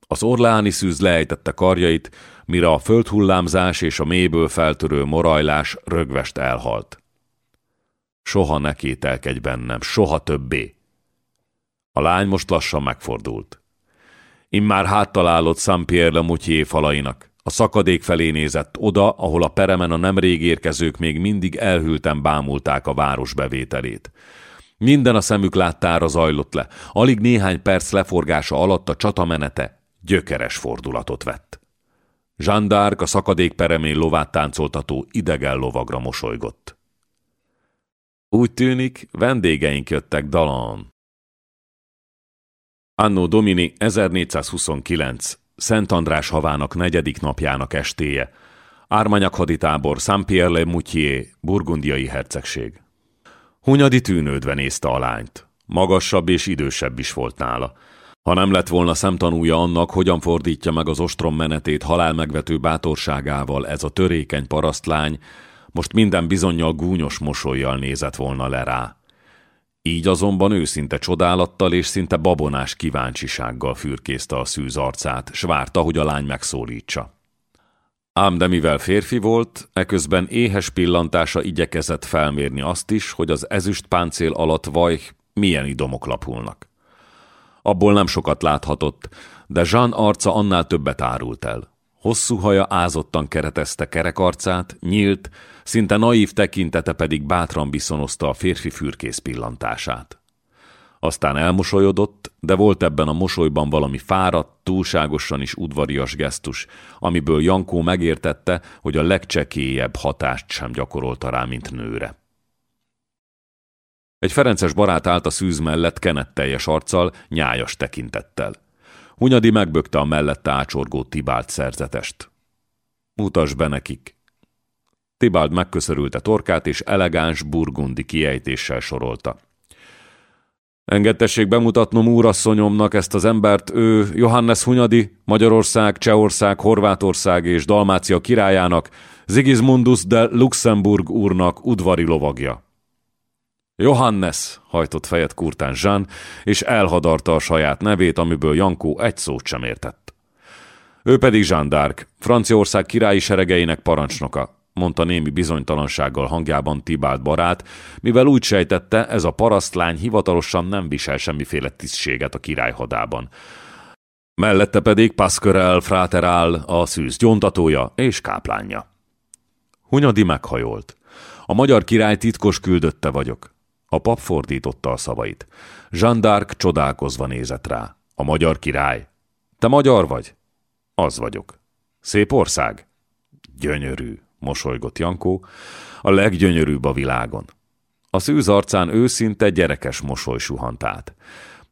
Az orláni szűz lejtette karjait, mire a földhullámzás és a mélyből feltörő morajlás rögvest elhalt. Soha ne kételkedj bennem, soha többé. A lány most lassan megfordult. Immár háttalálott Saint-Pierre le Moutier falainak. A szakadék felé nézett oda, ahol a peremen a nemrég érkezők még mindig elhűlten bámulták a város bevételét. Minden a szemük láttára zajlott le. Alig néhány perc leforgása alatt a csatamenete gyökeres fordulatot vett. Jean d'Arc a szakadék peremén lovát táncoltató idegen lovagra mosolygott. Úgy tűnik, vendégeink jöttek Dalon. Anno Domini 1429, Szent András havának negyedik napjának estéje, Ármanyak haditábor, Saint-Pierre-le-Moutier, burgundiai hercegség. Hunyadi tűnődve nézte a lányt. Magasabb és idősebb is volt nála. Ha nem lett volna szemtanúja annak, hogyan fordítja meg az ostrom menetét halálmegvető bátorságával ez a törékeny parasztlány, most minden bizonyal gúnyos mosolyjal nézett volna le rá. Így azonban őszinte csodálattal és szinte babonás kíváncsisággal fürkészte a szűz arcát, s várta, hogy a lány megszólítsa. Ám de mivel férfi volt, eközben éhes pillantása igyekezett felmérni azt is, hogy az ezüst páncél alatt vaj milyen idomok lapulnak. Abból nem sokat láthatott, de Jean arca annál többet árult el. Hosszú haja ázottan keretezte kerekarcát, nyílt, szinte naív tekintete pedig bátran viszonozta a férfi fürkész pillantását. Aztán elmosolyodott, de volt ebben a mosolyban valami fáradt, túlságosan is udvarias gesztus, amiből Jankó megértette, hogy a legcsekélyebb hatást sem gyakorolta rá, mint nőre. Egy ferences barát állt a szűz mellett kenetteljes arccal, nyájas tekintettel. Hunyadi megbökte a mellette ácsorgó Tibált szerzetest. Mutas be nekik! Tibáld megköszörülte torkát, és elegáns burgundi kiejtéssel sorolta. Engedtessék bemutatnom úrasszonyomnak ezt az embert, ő Johannes Hunyadi, Magyarország, Csehország, Horvátország és Dalmácia királyának, Sigismundus de Luxemburg úrnak udvari lovagja. Johannes, hajtott fejet Kurtán Jean, és elhadarta a saját nevét, amiből Jankó egy szót sem értett. Ő pedig Jean d'Arc, Franciaország királyi seregeinek parancsnoka, mondta némi bizonytalansággal hangjában Tibált barát, mivel úgy sejtette, ez a parasztlány hivatalosan nem visel semmiféle tisztséget a királyhadában. Mellette pedig Pasquerel Fraterál, a szűz gyontatója és káplánja. Hunyadi meghajolt. A magyar király titkos küldötte vagyok. A pap fordította a szavait. Jean d'Arc csodálkozva nézett rá. A magyar király. Te magyar vagy? Az vagyok. Szép ország? Gyönyörű, mosolygott Jankó. A leggyönyörűbb a világon. A szűz arcán őszinte gyerekes mosoly suhant át.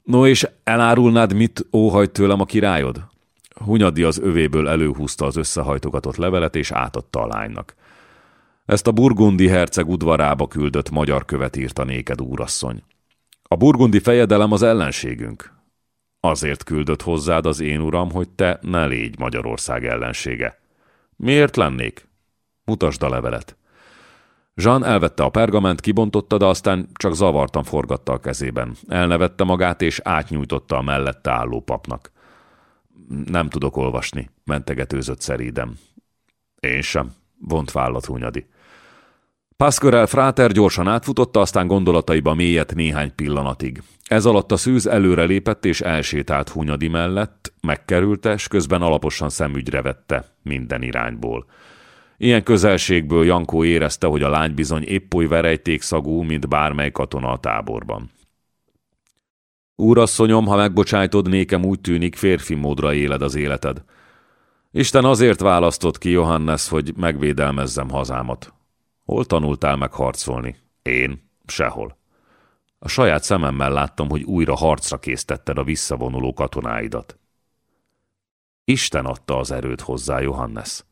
No és elárulnád, mit óhajt tőlem a királyod? Hunyadi az övéből előhúzta az összehajtogatott levelet, és átadta a lánynak. Ezt a burgundi herceg udvarába küldött magyar követ írta néked, úrasszony. A burgundi fejedelem az ellenségünk. Azért küldött hozzád az én uram, hogy te ne légy Magyarország ellensége. Miért lennék? Mutasd a levelet. Jean elvette a pergament, kibontotta, de aztán csak zavartan forgatta a kezében. Elnevette magát, és átnyújtotta a mellette álló papnak. Nem tudok olvasni, mentegetőzött szerídem. Én sem, vont vállat Hunyadi. Pasquerel Fráter gyorsan átfutotta, aztán gondolataiba mélyet néhány pillanatig. Ez alatt a szűz előre lépett és elsétált Hunyadi mellett, megkerülte, s közben alaposan szemügyre vette minden irányból. Ilyen közelségből Jankó érezte, hogy a lány bizony épp oly verejtékszagú, mint bármely katona a táborban. Úrasszonyom, ha megbocsájtod, nékem úgy tűnik, férfi módra éled az életed. Isten azért választott ki, Johannes, hogy megvédelmezzem hazámat. Hol tanultál meg harcolni? Én? Sehol. A saját szememmel láttam, hogy újra harcra késztetted a visszavonuló katonáidat. Isten adta az erőt hozzá, Johannes.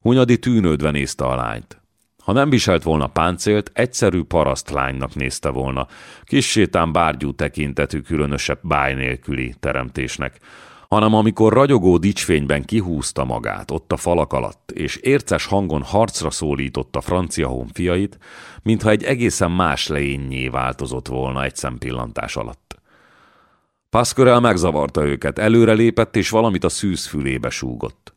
Hunyadi tűnődve nézte a lányt. Ha nem viselt volna páncélt, egyszerű parasztlánynak nézte volna, kis sétán bárgyú tekintetű különösebb báj nélküli teremtésnek, hanem amikor ragyogó dicsfényben kihúzta magát ott a falak alatt, és érces hangon harcra szólította francia honfiait, mintha egy egészen más lényé változott volna egy szempillantás alatt. Pasquerel megzavarta őket, előre lépett, és valamit a szűz fülébe súgott.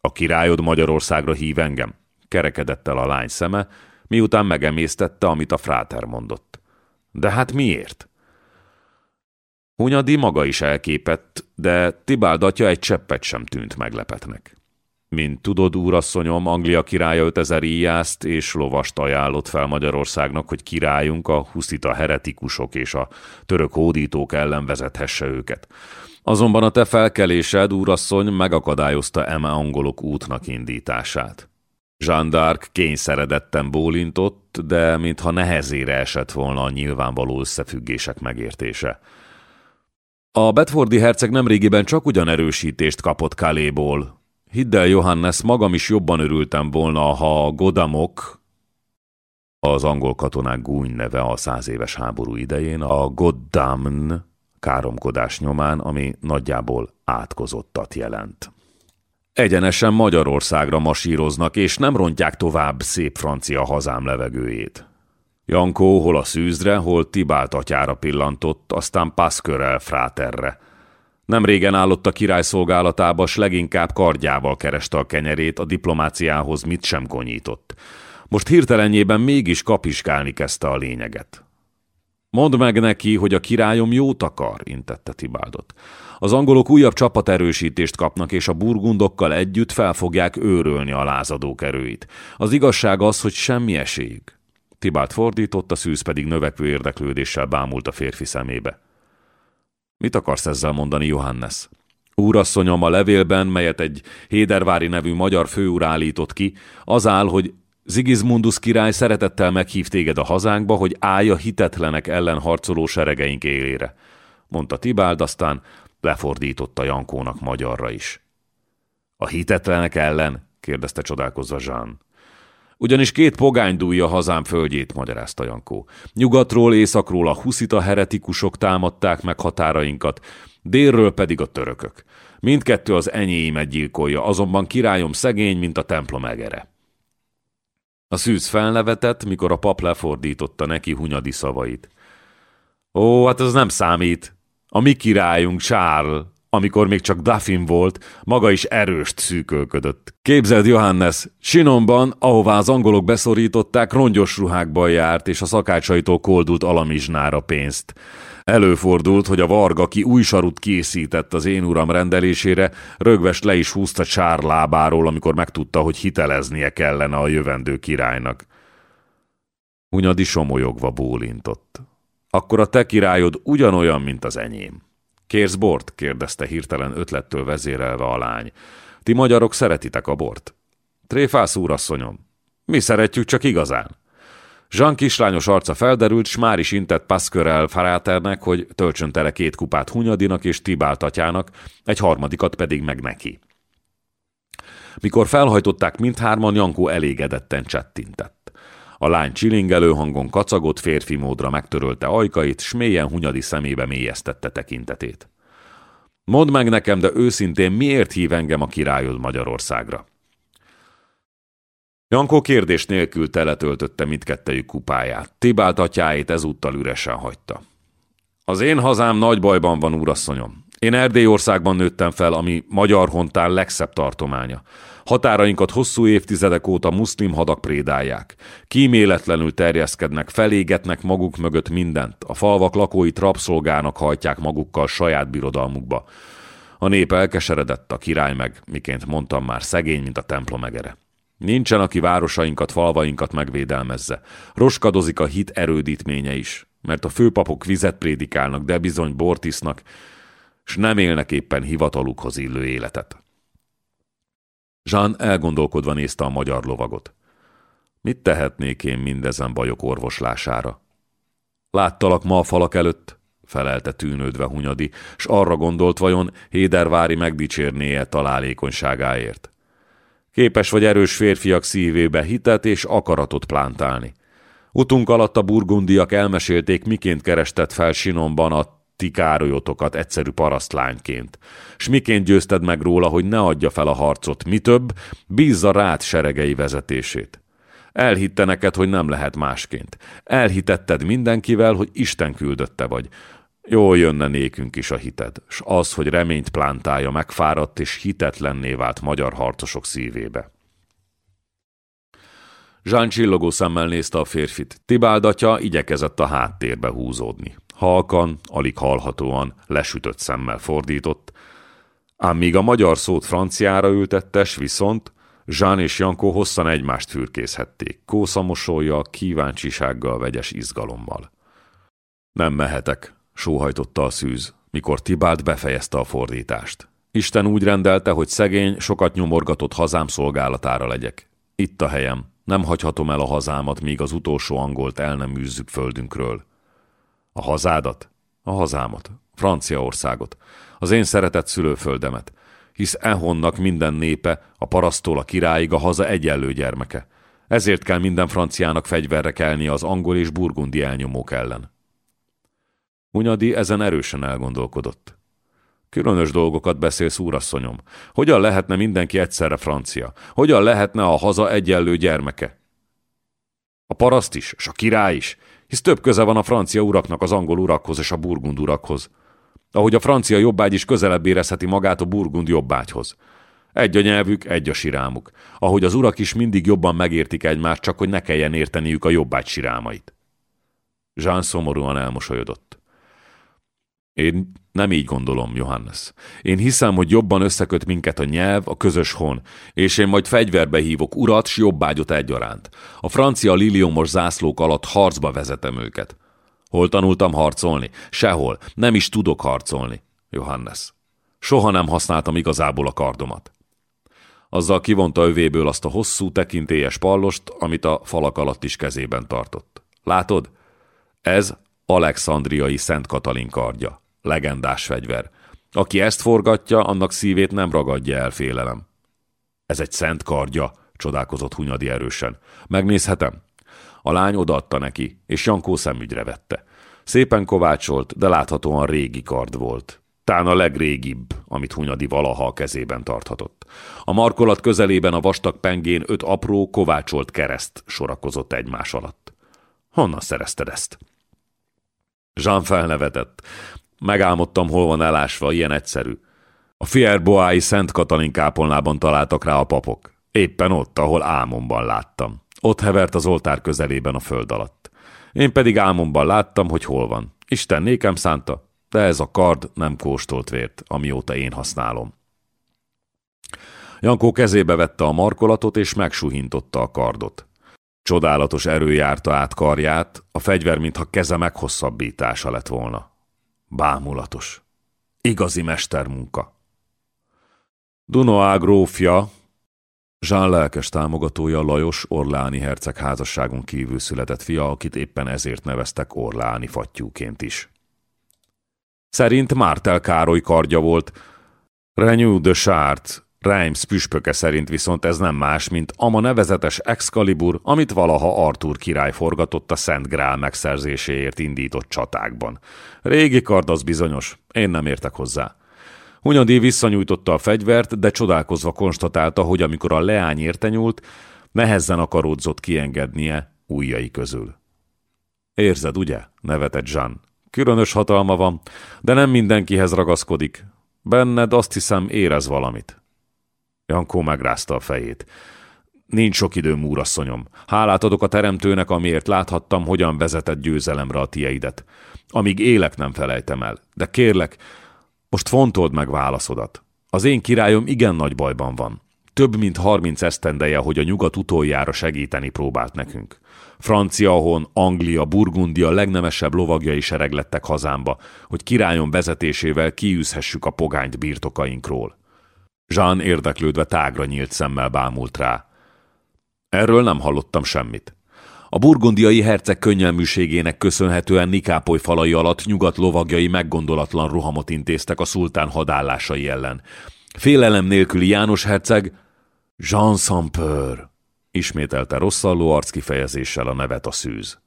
A királyod Magyarországra hív engem, kerekedett el a lány szeme, miután megemésztette, amit a fráter mondott. De hát miért? Hunyadi maga is elképett, de Tibáld atya egy cseppet sem tűnt meglepetnek. Mint tudod, úrasszonyom, Anglia királya 5000 íjászt és lovast ajánlott fel Magyarországnak, hogy királyunk a huszita heretikusok és a török hódítók ellen vezethesse őket. Azonban a te felkelésed, úrasszony, megakadályozta eme angolok útnak indítását. Jean d'Arc kényszeredetten bólintott, de mintha nehezére esett volna a nyilvánvaló összefüggések megértése. A Bedfordi herceg nemrégiben csak ugyan erősítést kapott Kaléból. Hidd el, Johannes, magam is jobban örültem volna, ha a Godamok, az angol katonák gúny neve a száz éves háború idején, a Goddamn káromkodás nyomán, ami nagyjából átkozottat jelent. Egyenesen Magyarországra masíroznak, és nem rontják tovább szép francia hazám levegőjét. Jankó hol a szűzre, hol Tibált atyára pillantott, aztán Pasquerel fráterre. Nem régen állott a király szolgálatába, s leginkább kardjával kereste a kenyerét, a diplomáciához mit sem konyított. Most hirtelenjében mégis kapiskálni kezdte a lényeget. Mondd meg neki, hogy a királyom jót akar, intette Tibáldot. Az angolok újabb csapaterősítést kapnak, és a burgundokkal együtt fel fogják őrölni a lázadók erőit. Az igazság az, hogy semmi esélyük. Tibált fordított, a szűz pedig növekvő érdeklődéssel bámult a férfi szemébe. Mit akarsz ezzel mondani, Johannes? Úrasszonyom, a levélben, melyet egy Hédervári nevű magyar főúr állított ki, az áll, hogy Zigismundus király szeretettel meghív téged a hazánkba, hogy állja hitetlenek ellen harcoló seregeink élére. Mondta Tibáld, aztán lefordította Jankónak magyarra is. A hitetlenek ellen? kérdezte csodálkozva Jean. Ugyanis két pogány dúlja hazám földjét, magyarázta Jankó. Nyugatról, északról a huszita heretikusok támadták meg határainkat, délről pedig a törökök. Mindkettő az enyéimet gyilkolja, azonban királyom szegény, mint a templom egere. A szűz felnevetett, mikor a pap lefordította neki hunyadi szavait. Ó, hát ez nem számít. A mi királyunk, Charles, amikor még csak Duffin volt, maga is erőst szűkölködött. Képzeld, Johannes, Sinomban, ahová az angolok beszorították, rongyos ruhákban járt, és a szakácsaitól koldult alamizsnára pénzt. Előfordult, hogy a varga, ki új sarut készített az én uram rendelésére, rögvest le is húzta csár lábáról, amikor megtudta, hogy hiteleznie kellene a jövendő királynak. Hunyadi somolyogva bólintott. Akkor a te királyod ugyanolyan, mint az enyém. Kérsz bort? kérdezte hirtelen ötlettől vezérelve a lány. Ti magyarok szeretitek a bort? Tréfász úrasszonyom. Mi szeretjük csak igazán. Jean kislányos arca felderült, s már is intett Pasquerel Faráternek, hogy töltsön tele két kupát Hunyadinak és Tibáltatyának, egy harmadikat pedig meg neki. Mikor felhajtották mindhárman, Jankó elégedetten csettintett. A lány csilingelő hangon kacagott férfi módra megtörölte ajkait, s mélyen Hunyadi szemébe mélyeztette tekintetét. Mondd meg nekem, de őszintén miért hív engem a királyod Magyarországra? Jankó kérdés nélkül teletöltötte mindkettejük kupáját. Tibált atyáit ezúttal üresen hagyta. Az én hazám nagy bajban van, úrasszonyom. Én Erdélyországban nőttem fel, ami magyar hontán legszebb tartománya. Határainkat hosszú évtizedek óta muszlim hadak prédálják. Kíméletlenül terjeszkednek, felégetnek maguk mögött mindent. A falvak lakóit rabszolgának hajtják magukkal saját birodalmukba. A nép elkeseredett, a király meg, miként mondtam már, szegény, mint a templom egere. Nincsen, aki városainkat, falvainkat megvédelmezze. Roskadozik a hit erődítménye is, mert a főpapok vizet prédikálnak, de bizony bort isznak, s nem élnek éppen hivatalukhoz illő életet. Jean elgondolkodva nézte a magyar lovagot. Mit tehetnék én mindezen bajok orvoslására? Láttalak ma a falak előtt, felelte tűnődve Hunyadi, s arra gondolt vajon Hédervári megdicsérné-e találékonyságáért. Képes vagy erős férfiak szívébe hitet és akaratot plántálni. Utunk alatt a burgundiak elmesélték, miként kerestett fel Sinomban a ti károlyotokat egyszerű parasztlányként. S miként győzted meg róla, hogy ne adja fel a harcot, mi több, bízza rád seregei vezetését. Elhitte neked, hogy nem lehet másként. Elhitetted mindenkivel, hogy Isten küldötte vagy. Jól jönne nékünk is a hited, s az, hogy reményt plántálja megfáradt és hitetlenné vált magyar harcosok szívébe. Zsán csillogó szemmel nézte a férfit. Tibáldatja igyekezett a háttérbe húzódni. Halkan, alig hallhatóan, lesütött szemmel fordított, ám míg a magyar szót franciára ültettes, viszont Zsán és Jankó hosszan egymást fürkészhették, kószamosolja, kíváncsisággal, vegyes izgalommal. Nem mehetek, sóhajtotta a szűz, mikor Tibált befejezte a fordítást. Isten úgy rendelte, hogy szegény, sokat nyomorgatott hazám szolgálatára legyek. Itt a helyem, nem hagyhatom el a hazámat, míg az utolsó angolt el nem űzzük földünkről. A hazádat? A hazámat. Franciaországot. Az én szeretett szülőföldemet. Hisz ehonnak minden népe, a parasztól a királyig a haza egyenlő gyermeke. Ezért kell minden franciának fegyverre kelni az angol és burgundi elnyomók ellen. Unyadi ezen erősen elgondolkodott. Különös dolgokat beszélsz, úrasszonyom. Hogyan lehetne mindenki egyszerre francia? Hogyan lehetne a haza egyenlő gyermeke? A paraszt is, és a király is, hisz több köze van a francia uraknak az angol urakhoz és a burgund urakhoz. Ahogy a francia jobbágy is közelebb érezheti magát a burgund jobbágyhoz. Egy a nyelvük, egy a sirámuk. Ahogy az urak is mindig jobban megértik egymást, csak hogy ne kelljen érteniük a jobbágy sirámait. Jean szomorúan elmosolyodott. Én nem így gondolom, Johannes. Én hiszem, hogy jobban összeköt minket a nyelv, a közös hon, és én majd fegyverbe hívok urat s jobbágyot egyaránt. A francia liliomos zászlók alatt harcba vezetem őket. Hol tanultam harcolni? Sehol. Nem is tudok harcolni, Johannes. Soha nem használtam igazából a kardomat. Azzal kivonta övéből azt a hosszú, tekintélyes pallost, amit a falak alatt is kezében tartott. Látod? Ez Alexandriai Szent Katalin kardja legendás fegyver. Aki ezt forgatja, annak szívét nem ragadja el félelem. Ez egy szent kardja, csodálkozott Hunyadi erősen. Megnézhetem? A lány odaadta neki, és Jankó szemügyre vette. Szépen kovácsolt, de láthatóan régi kard volt. Tán a legrégibb, amit Hunyadi valaha a kezében tarthatott. A markolat közelében a vastag pengén öt apró, kovácsolt kereszt sorakozott egymás alatt. Honnan szerezted ezt? Jean felnevetett. Megálmodtam, hol van elásva, ilyen egyszerű. A Fierboái Szent Katalin kápolnában találtak rá a papok. Éppen ott, ahol álmomban láttam. Ott hevert az oltár közelében a föld alatt. Én pedig álmomban láttam, hogy hol van. Isten nékem szánta, de ez a kard nem kóstolt vért, amióta én használom. Jankó kezébe vette a markolatot, és megsuhintotta a kardot. Csodálatos erő járta át karját, a fegyver, mintha keze meghosszabbítása lett volna. Bámulatos. Igazi mestermunka. Dunoá grófja, Jean lelkes támogatója Lajos Orláni herceg házasságon kívül született fia, akit éppen ezért neveztek Orláni fattyúként is. Szerint Mártel Károly kardja volt. Renew de Sárt, Reims püspöke szerint viszont ez nem más, mint ama nevezetes Excalibur, amit valaha Artúr király forgatott a Szent Grál megszerzéséért indított csatákban. Régi kard az bizonyos, én nem értek hozzá. Hunyadi visszanyújtotta a fegyvert, de csodálkozva konstatálta, hogy amikor a leány érte nyúlt, nehezen akaródzott kiengednie ujjai közül. Érzed, ugye? nevetett Jean. Különös hatalma van, de nem mindenkihez ragaszkodik. Benned azt hiszem érez valamit. Jankó megrázta a fejét. Nincs sok időm, úrasszonyom. Hálát adok a teremtőnek, amiért láthattam, hogyan vezetett győzelemre a tieidet. Amíg élek, nem felejtem el. De kérlek, most fontold meg válaszodat. Az én királyom igen nagy bajban van. Több mint harminc esztendeje, hogy a nyugat utoljára segíteni próbált nekünk. Francia hon, Anglia, Burgundia legnemesebb lovagjai sereglettek hazámba, hogy királyom vezetésével kiűzhessük a pogányt birtokainkról. Jean érdeklődve tágra nyílt szemmel bámult rá. Erről nem hallottam semmit. A burgundiai herceg könnyelműségének köszönhetően Nikápoly falai alatt nyugat lovagjai meggondolatlan rohamot intéztek a szultán hadállásai ellen. Félelem nélküli János herceg Jean Sampeur ismételte rosszalló arckifejezéssel a nevet a szűz.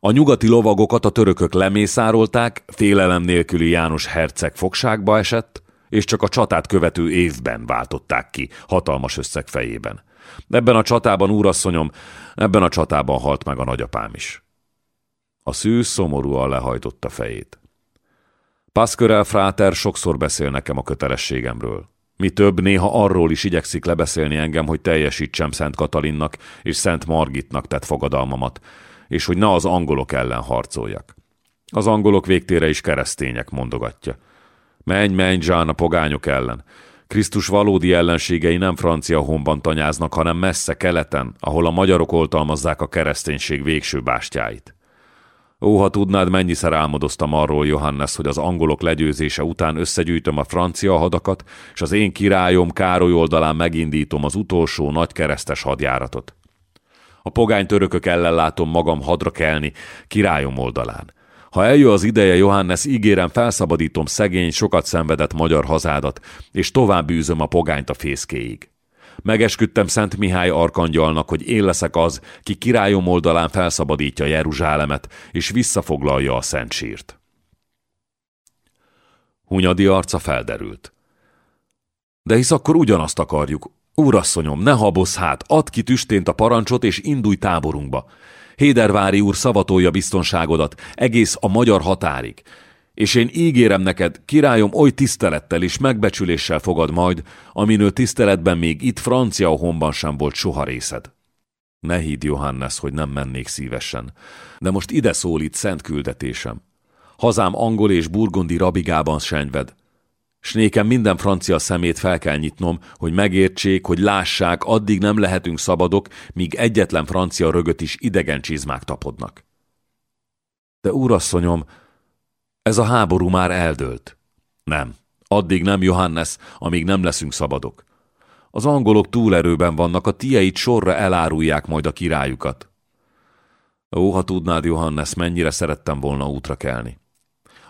A nyugati lovagokat a törökök lemészárolták, félelem nélküli János herceg fogságba esett, és csak a csatát követő évben váltották ki, hatalmas összeg fejében. Ebben a csatában, úrasszonyom, ebben a csatában halt meg a nagyapám is. A szűz szomorúan lehajtotta fejét. Pasquerel fráter sokszor beszél nekem a kötelességemről. Mi több, néha arról is igyekszik lebeszélni engem, hogy teljesítsem Szent Katalinnak és Szent Margitnak tett fogadalmamat, és hogy ne az angolok ellen harcoljak. Az angolok végtére is keresztények, mondogatja. Menj, menj, Zsán, a pogányok ellen. Krisztus valódi ellenségei nem francia honban tanyáznak, hanem messze keleten, ahol a magyarok oltalmazzák a kereszténység végső bástyáit. Ó, ha tudnád, mennyiszer álmodoztam arról, Johannes, hogy az angolok legyőzése után összegyűjtöm a francia hadakat, és az én királyom Károly oldalán megindítom az utolsó nagy keresztes hadjáratot. A pogány törökök ellen látom magam hadra kelni, királyom oldalán. Ha eljön az ideje, Johannes, ígérem, felszabadítom szegény, sokat szenvedett magyar hazádat, és tovább űzöm a pogányt a fészkéig. Megesküdtem Szent Mihály arkangyalnak, hogy én leszek az, ki királyom oldalán felszabadítja Jeruzsálemet, és visszafoglalja a Szent sírt. Hunyadi arca felderült. De hisz akkor ugyanazt akarjuk. Úrasszonyom, ne habozz hát, add ki tüstént a parancsot, és indulj táborunkba. Hédervári úr szavatolja biztonságodat, egész a magyar határig. És én ígérem neked, királyom oly tisztelettel és megbecsüléssel fogad majd, aminő tiszteletben még itt francia honban sem volt soha részed. Ne hidd, Johannes, hogy nem mennék szívesen, de most ide szólít szent küldetésem. Hazám angol és burgondi rabigában senyved, s nékem minden francia szemét fel kell nyitnom, hogy megértsék, hogy lássák, addig nem lehetünk szabadok, míg egyetlen francia rögöt is idegen csizmák tapodnak. De úrasszonyom, ez a háború már eldőlt. Nem, addig nem, Johannes, amíg nem leszünk szabadok. Az angolok túlerőben vannak, a tieit sorra elárulják majd a királyukat. Ó, ha tudnád, Johannes, mennyire szerettem volna útra kelni.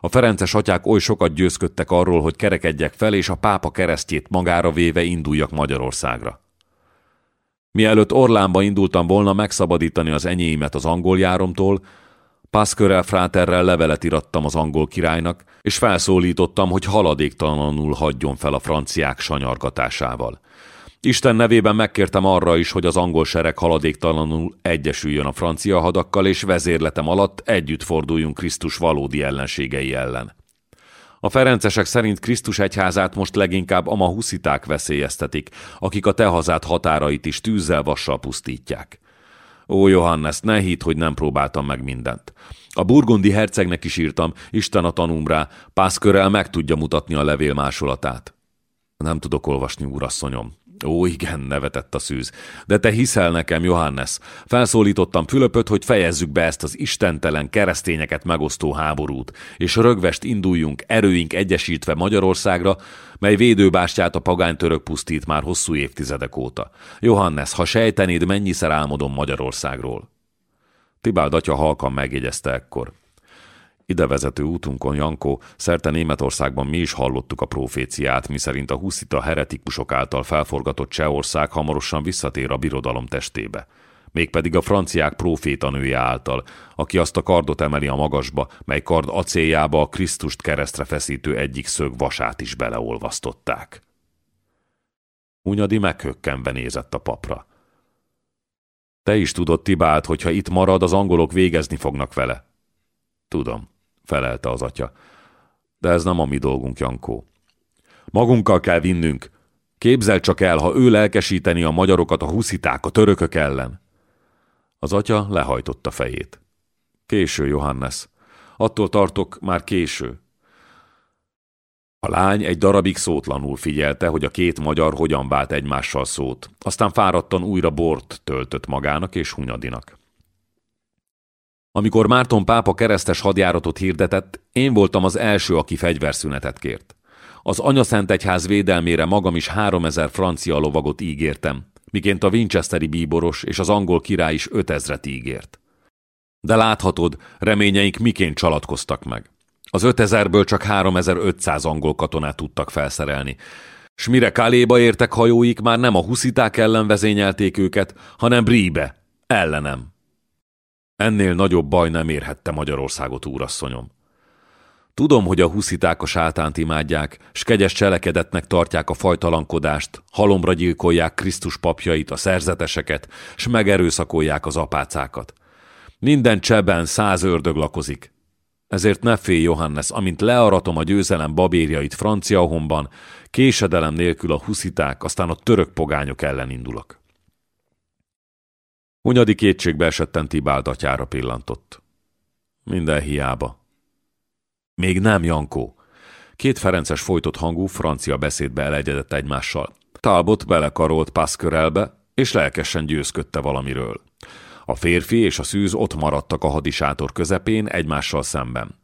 A Ferences atyák oly sokat győzködtek arról, hogy kerekedjek fel, és a pápa keresztjét magára véve induljak Magyarországra. Mielőtt Orlánba indultam volna megszabadítani az enyéimet az angol járomtól, Pászkörrel fráterrel levelet irattam az angol királynak, és felszólítottam, hogy haladéktalanul hagyjon fel a franciák sanyargatásával. Isten nevében megkértem arra is, hogy az angol sereg haladéktalanul egyesüljön a francia hadakkal, és vezérletem alatt együtt forduljunk Krisztus valódi ellenségei ellen. A ferencesek szerint Krisztus egyházát most leginkább a mahusziták veszélyeztetik, akik a te hazád határait is tűzzel vassal pusztítják. Ó, Johannes, ne hidd, hogy nem próbáltam meg mindent. A burgundi hercegnek is írtam, Isten a tanúm rá, pászkörrel meg tudja mutatni a levél másolatát. Nem tudok olvasni, úrasszonyom. Ó, igen, nevetett a szűz. De te hiszel nekem, Johannes. Felszólítottam Fülöpöt, hogy fejezzük be ezt az istentelen keresztényeket megosztó háborút, és rögvest induljunk erőink egyesítve Magyarországra, mely védőbástyát a pagánytörök pusztít már hosszú évtizedek óta. Johannes, ha sejtenéd, mennyiszer álmodom Magyarországról. Tibáld atya halkan megjegyezte ekkor. Ide vezető útunkon, Jankó, szerte Németországban mi is hallottuk a proféciát, miszerint a huszita heretikusok által felforgatott Csehország hamarosan visszatér a birodalom testébe. Mégpedig a franciák profétanője által, aki azt a kardot emeli a magasba, mely kard acéljába a Krisztust keresztre feszítő egyik szög vasát is beleolvasztották. Hunyadi meghökkenve nézett a papra. Te is tudod, Tibált, hogy ha itt marad, az angolok végezni fognak vele. Tudom felelte az atya. De ez nem a mi dolgunk, Jankó. Magunkkal kell vinnünk. Képzel csak el, ha ő lelkesíteni a magyarokat a husziták, a törökök ellen. Az atya lehajtotta fejét. Késő, Johannes. Attól tartok, már késő. A lány egy darabig szótlanul figyelte, hogy a két magyar hogyan vált egymással szót, aztán fáradtan újra bort töltött magának és Hunyadinak. Amikor Márton pápa keresztes hadjáratot hirdetett, én voltam az első, aki fegyverszünetet kért. Az Anyaszent Egyház védelmére magam is háromezer francia lovagot ígértem, miként a Winchesteri bíboros és az angol király is ötezret ígért. De láthatod, reményeink miként csalatkoztak meg. Az ötezerből csak 3500 angol katonát tudtak felszerelni, s mire Kaléba értek hajóik, már nem a husziták ellen vezényelték őket, hanem Bríbe, ellenem. Ennél nagyobb baj nem érhette Magyarországot, úrasszonyom. Tudom, hogy a husziták a sátánt imádják, s kegyes cselekedetnek tartják a fajtalankodást, halomra gyilkolják Krisztus papjait, a szerzeteseket, s megerőszakolják az apácákat. Minden cseben száz ördög lakozik. Ezért ne félj, Johannes, amint learatom a győzelem babérjait Franciahomban, késedelem nélkül a husziták, aztán a török pogányok ellen indulok. Hunyadi kétségbe esetten Tibáld atyára pillantott. Minden hiába. Még nem, Jankó. Két Ferences folytott hangú francia beszédbe elegyedett egymással. Talbot belekarolt Pászkörelbe, és lelkesen győzködte valamiről. A férfi és a szűz ott maradtak a hadisátor közepén egymással szemben.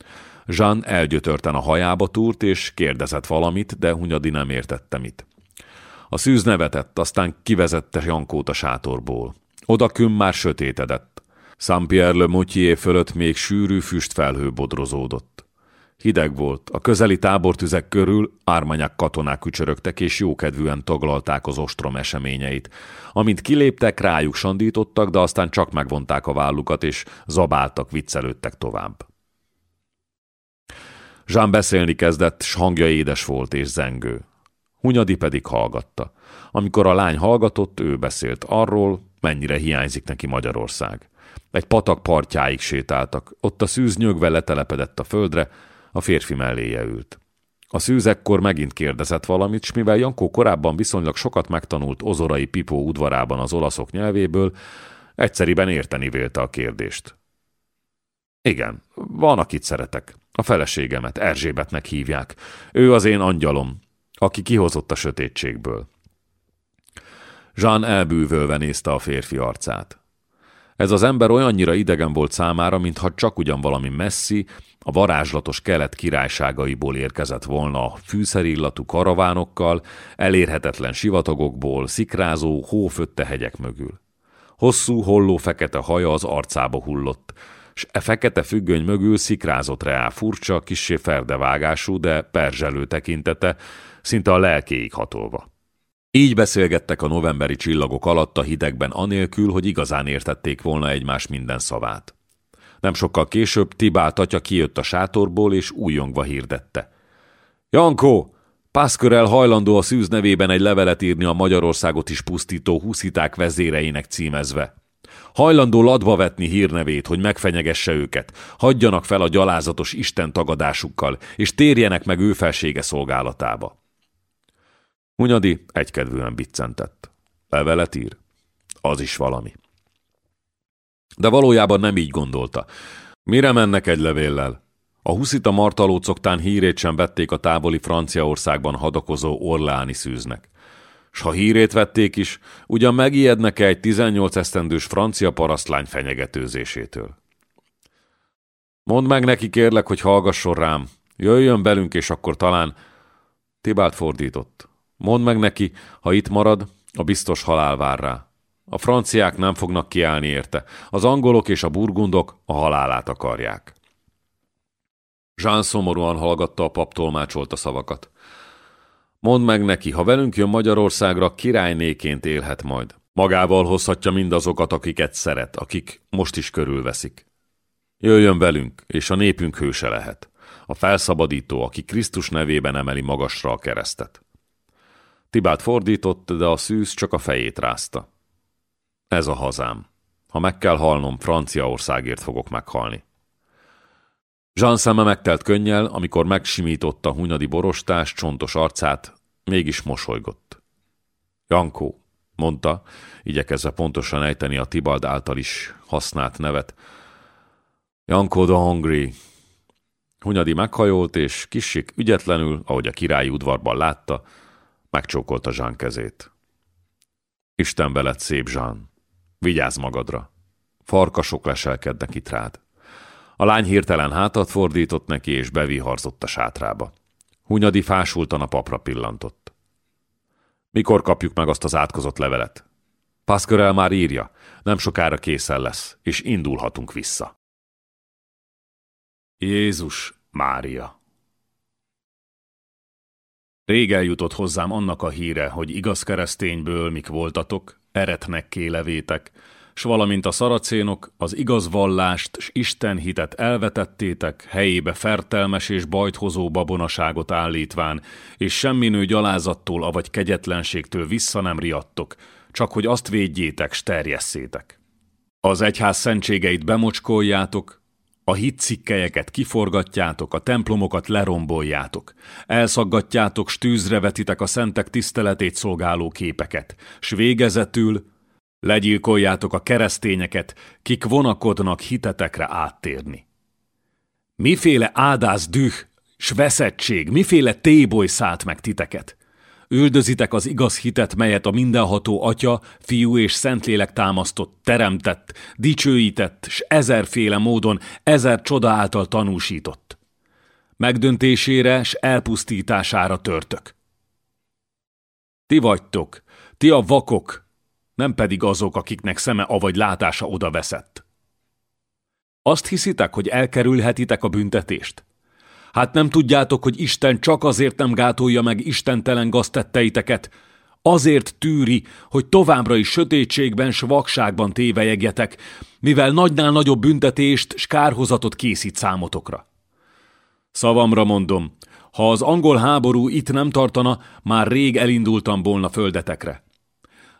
Jean elgyötörten a hajába túrt, és kérdezett valamit, de Hunyadi nem értette mit. A szűz nevetett, aztán kivezette Jankót a sátorból. Odaküm már sötétedett. Saint-Pierre le fölött még sűrű füstfelhő bodrozódott. Hideg volt, a közeli tábortüzek körül ármanyák katonák kücsörögtek és jókedvűen taglalták az ostrom eseményeit. Amint kiléptek, rájuk sandítottak, de aztán csak megvonták a vállukat és zabáltak, viccelődtek tovább. Jean beszélni kezdett, s hangja édes volt és zengő. Hunyadi pedig hallgatta. Amikor a lány hallgatott, ő beszélt arról, mennyire hiányzik neki Magyarország. Egy patak partjáig sétáltak, ott a szűz nyögve letelepedett a földre, a férfi melléje ült. A szűz ekkor megint kérdezett valamit, s mivel Jankó korábban viszonylag sokat megtanult ozorai Pipó udvarában az olaszok nyelvéből, egyszeriben érteni vélte a kérdést. Igen, van, akit szeretek. A feleségemet, Erzsébetnek hívják. Ő az én angyalom, aki kihozott a sötétségből. Jean elbűvölve nézte a férfi arcát. Ez az ember olyannyira idegen volt számára, mintha csak ugyan valami messzi, a varázslatos kelet királyságaiból érkezett volna a fűszerillatú karavánokkal, elérhetetlen sivatagokból, szikrázó, hófötte hegyek mögül. Hosszú, holló fekete haja az arcába hullott, s e fekete függöny mögül szikrázott reál furcsa, kissé ferdevágású, de perzselő tekintete, szinte a lelkéig hatolva. Így beszélgettek a novemberi csillagok alatt a hidegben anélkül, hogy igazán értették volna egymás minden szavát. Nem sokkal később Tibált atya kijött a sátorból, és újongva hirdette. Jankó, Pászkörel hajlandó a szűz nevében egy levelet írni a Magyarországot is pusztító husziták vezéreinek címezve. Hajlandó ladba vetni hírnevét, hogy megfenyegesse őket, hagyjanak fel a gyalázatos Isten tagadásukkal, és térjenek meg ő felsége szolgálatába. Hunyadi egykedvűen biccentett. Levelet ír? Az is valami. De valójában nem így gondolta. Mire mennek egy levéllel? A huszita martalócoktán hírét sem vették a távoli Franciaországban hadakozó orláni szűznek. S ha hírét vették is, ugyan megijednek-e egy 18 esztendős francia parasztlány fenyegetőzésétől? Mondd meg neki, kérlek, hogy hallgasson rám. Jöjjön belünk, és akkor talán... Tibált fordított. Mondd meg neki, ha itt marad, a biztos halál vár rá. A franciák nem fognak kiállni érte, az angolok és a burgundok a halálát akarják. Jean szomorúan hallgatta a pap tolmácsolta szavakat. Mondd meg neki, ha velünk jön Magyarországra, királynéként élhet majd. Magával hozhatja mindazokat, akiket szeret, akik most is körülveszik. Jöjjön velünk, és a népünk hőse lehet. A felszabadító, aki Krisztus nevében emeli magasra a keresztet. Tibát fordított, de a szűz csak a fejét rázta. Ez a hazám. Ha meg kell halnom, Franciaországért fogok meghalni. Jean szeme megtelt könnyel, amikor megsimította Hunyadi borostás, csontos arcát, mégis mosolygott. Jankó, mondta, igyekezve pontosan ejteni a Tibald által is használt nevet. Jankó the Hungry. Hunyadi meghajolt, és kissik ügyetlenül, ahogy a királyi udvarban látta, megcsókolta Jean kezét. Isten veled szép, Jean. Vigyázz magadra. Farkasok leselkednek itt rád. A lány hirtelen hátat fordított neki, és beviharzott a sátrába. Hunyadi fásultan a papra pillantott. Mikor kapjuk meg azt az átkozott levelet? Paszkörel már írja, nem sokára készen lesz, és indulhatunk vissza. Jézus Mária Rég eljutott hozzám annak a híre, hogy igaz keresztényből mik voltatok, eretnek kélevétek, s valamint a szaracénok az igaz vallást s Isten hitet elvetettétek, helyébe fertelmes és bajthozó babonaságot állítván, és semminő gyalázattól, avagy kegyetlenségtől vissza nem riadtok, csak hogy azt védjétek, s terjesszétek. Az egyház szentségeit bemocskoljátok, a hitcikkelyeket kiforgatjátok, a templomokat leromboljátok, elszaggatjátok, stűzre vetitek a szentek tiszteletét szolgáló képeket, s végezetül Legyilkoljátok a keresztényeket, kik vonakodnak hitetekre áttérni. Miféle ádász düh, s veszettség, miféle téboly szállt meg titeket? Üldözitek az igaz hitet, melyet a mindenható Atya, Fiú és Szentlélek támasztott, teremtett, dicsőített, s ezerféle módon, ezer csoda által tanúsított. Megdöntésére s elpusztítására törtök. Ti vagytok, ti a vakok, nem pedig azok, akiknek szeme avagy látása oda veszett. Azt hiszitek, hogy elkerülhetitek a büntetést? Hát nem tudjátok, hogy Isten csak azért nem gátolja meg istentelen gaztetteiteket, azért tűri, hogy továbbra is sötétségben s vakságban tévejegjetek, mivel nagynál nagyobb büntetést s kárhozatot készít számotokra. Szavamra mondom, ha az angol háború itt nem tartana, már rég elindultam volna földetekre.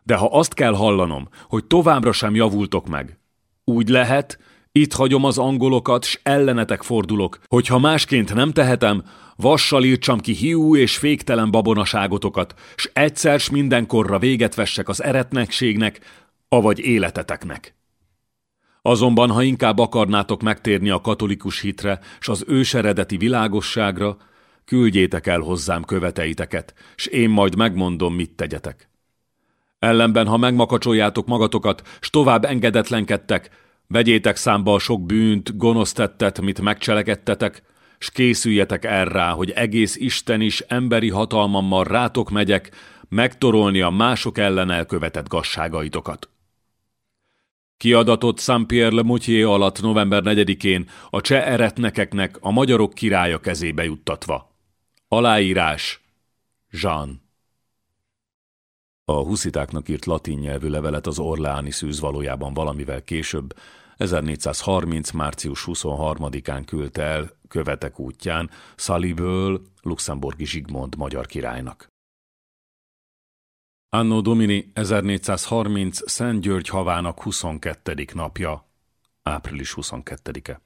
De ha azt kell hallanom, hogy továbbra sem javultok meg, úgy lehet, itt hagyom az angolokat, s ellenetek fordulok, hogyha másként nem tehetem, vassal írtsam ki hiú és féktelen babonaságotokat, s egyszer s mindenkorra véget vessek az eretnekségnek, avagy életeteknek. Azonban, ha inkább akarnátok megtérni a katolikus hitre, s az őseredeti világosságra, küldjétek el hozzám követeiteket, s én majd megmondom, mit tegyetek. Ellenben, ha megmakacsoljátok magatokat, s tovább engedetlenkedtek, vegyétek számba a sok bűnt, gonosztettet, mit megcselekedtetek, s készüljetek errá, hogy egész Isten is emberi hatalmammal rátok megyek, megtorolni a mások ellen elkövetett gasságaitokat. Kiadatott Saint-Pierre le alatt november 4-én a cseh eretnekeknek a magyarok királya kezébe juttatva. Aláírás Jean A huszitáknak írt latin nyelvű levelet az Orleáni szűz valójában valamivel később, 1430. március 23-án küldte el követek útján Szaliből luxemburgi Zsigmond magyar királynak. Anno Domini 1430 Szent György havának 22. napja, április 22-e.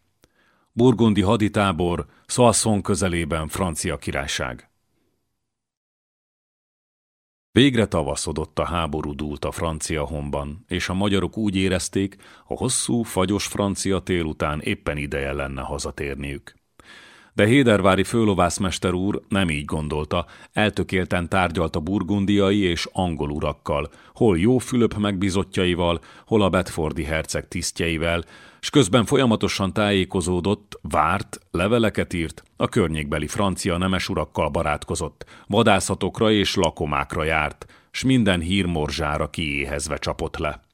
Burgundi haditábor, Soissons közelében francia királyság. Végre tavaszodott a háború dúlt a francia honban, és a magyarok úgy érezték, a hosszú, fagyos francia tél után éppen ideje lenne hazatérniük. De Hédervári főlovászmester úr nem így gondolta, eltökélten tárgyalt a burgundiai és angol urakkal, hol jó Fülöp megbizottjaival, hol a Bedfordi herceg tisztjeivel, s közben folyamatosan tájékozódott, várt, leveleket írt, a környékbeli francia nemes urakkal barátkozott, vadászatokra és lakomákra járt, s minden hírmorzsára kiéhezve csapott le.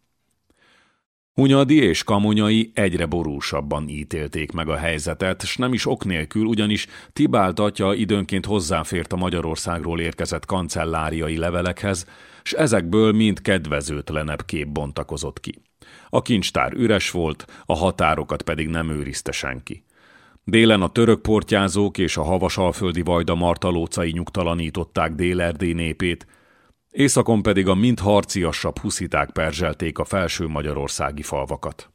Hunyadi és kamonyai egyre borúsabban ítélték meg a helyzetet, s nem is ok nélkül, ugyanis Tibált atya időnként hozzáfért a Magyarországról érkezett kancelláriai levelekhez, s ezekből mind kedvezőtlenebb kép bontakozott ki. A kincstár üres volt, a határokat pedig nem őrizte senki. Délen a török portyázók és a havasalföldi vajda martalócai nyugtalanították Dél-Erdély népét, északon pedig a mind harciasabb husziták perzselték a felső magyarországi falvakat.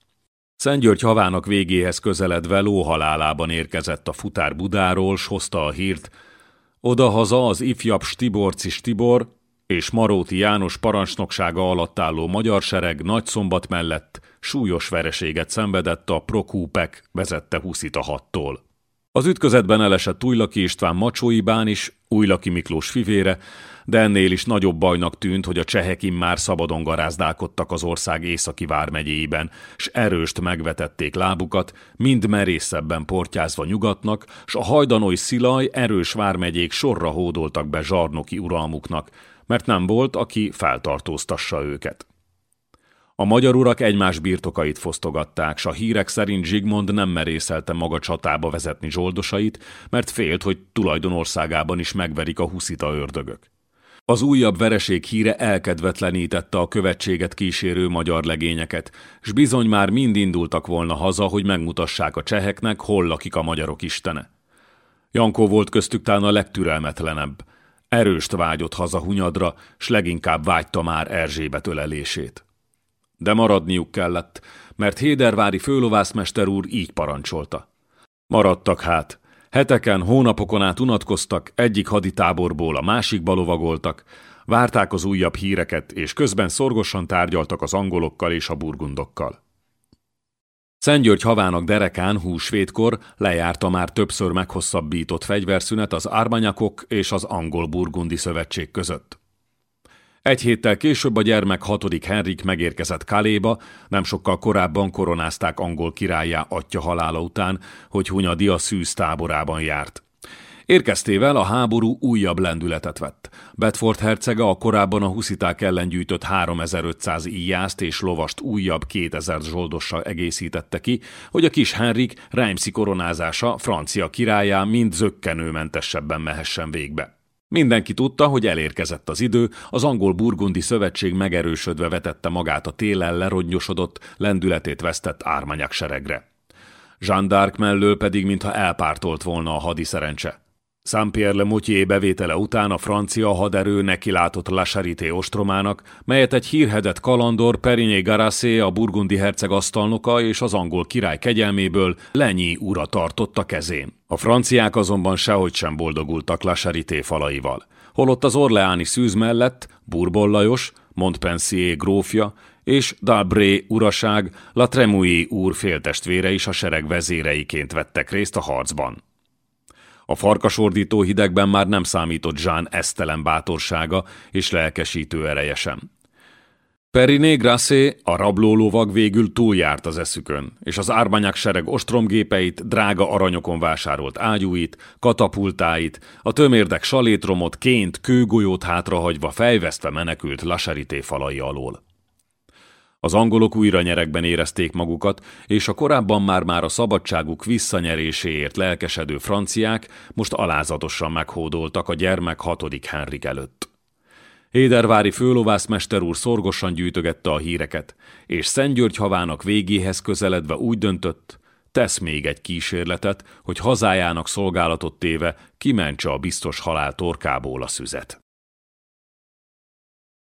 Szentgyörgy havának végéhez közeledve lóhalálában érkezett a futár Budáról, s hozta a hírt, odahaza az ifjabb Stiborci Stibor és Maróti János parancsnoksága alatt álló magyar sereg Nagyszombat mellett súlyos vereséget szenvedett a Prokúpek vezette Huszita hattól. Az ütközetben elesett Újlaki István Macsói bán is, Újlaki Miklós fivére, de ennél is nagyobb bajnak tűnt, hogy a csehek immár szabadon garázdálkodtak az ország északi vármegyéiben, s erőst megvetették lábukat, mind merészebben portyázva nyugatnak, s a hajdanói szilaj erős vármegyék sorra hódoltak be zsarnoki uralmuknak, mert nem volt, aki feltartóztassa őket. A magyar urak egymás birtokait fosztogatták, s a hírek szerint Zsigmond nem merészelte maga csatába vezetni zsoldosait, mert félt, hogy tulajdonországában is megverik a huszita ördögök. Az újabb vereség híre elkedvetlenítette a követséget kísérő magyar legényeket, s bizony már mind indultak volna haza, hogy megmutassák a cseheknek, hol lakik a magyarok istene. Jankó volt köztük talán a legtürelmetlenebb. Erőst vágyott haza Hunyadra, s leginkább vágyta már Erzsébet ölelését. De maradniuk kellett, mert Hédervári főlovászmester úr így parancsolta. Maradtak hát, Heteken, hónapokon át unatkoztak, egyik haditáborból a másikba lovagoltak, várták az újabb híreket, és közben szorgosan tárgyaltak az angolokkal és a burgundokkal. Szentgyörgy havának derekán húsvétkor lejárta már többször meghosszabbított fegyverszünet az ármanyakok és az angol-burgundi szövetség között. Egy héttel később a gyermek hatodik Henrik megérkezett Kaléba, nem sokkal korábban koronázták angol királyá atya halála után, hogy Hunyadi a szűz táborában járt. Érkeztével a háború újabb lendületet vett. Bedford hercege a korábban a husziták ellen gyűjtött 3500 íjászt és lovast újabb 2000 zsoldossal egészítette ki, hogy a kis Henrik Reimszi koronázása francia királyá mind zöggenőmentesebben mehessen végbe. Mindenki tudta, hogy elérkezett az idő, az angol-burgundi szövetség megerősödve vetette magát a télen lerongyosodott, lendületét vesztett ármanyak seregre. Jean d'Arc mellől pedig mintha elpártolt volna a hadi szerencse. Saint-Pierre le bevétele után a francia haderő nekilátott La Charité ostromának, melyet egy hírhedett kalandor Perigné Garassé, a burgundi herceg asztalnoka és az angol király kegyelméből Lenyi ura tartotta kezén. A franciák azonban sehogy sem boldogultak La Charité falaival. Holott az orleáni szűz mellett Bourbon Lajos, Montpensier grófja és Dalbré uraság, La Tremouille úr féltestvére is a sereg vezéreiként vettek részt a harcban. A farkasordító hidegben már nem számított Jean esztelen bátorsága és lelkesítő ereje sem. Periné Grassé, a rablólovag végül túljárt az eszükön, és az ármányák sereg ostromgépeit, drága aranyokon vásárolt ágyúit, katapultáit, a tömérdek salétromot, ként, kőgolyót hátrahagyva fejvesztve menekült Lasarité falai alól. Az angolok újra nyerekben érezték magukat, és a korábban már-már a szabadságuk visszanyeréséért lelkesedő franciák most alázatosan meghódoltak a gyermek hatodik Henrik előtt. Hédervári főlovászmester úr szorgosan gyűjtögette a híreket, és Szentgyörgy havának végéhez közeledve úgy döntött, tesz még egy kísérletet, hogy hazájának szolgálatot téve kimentse a biztos halál torkából a szüzet.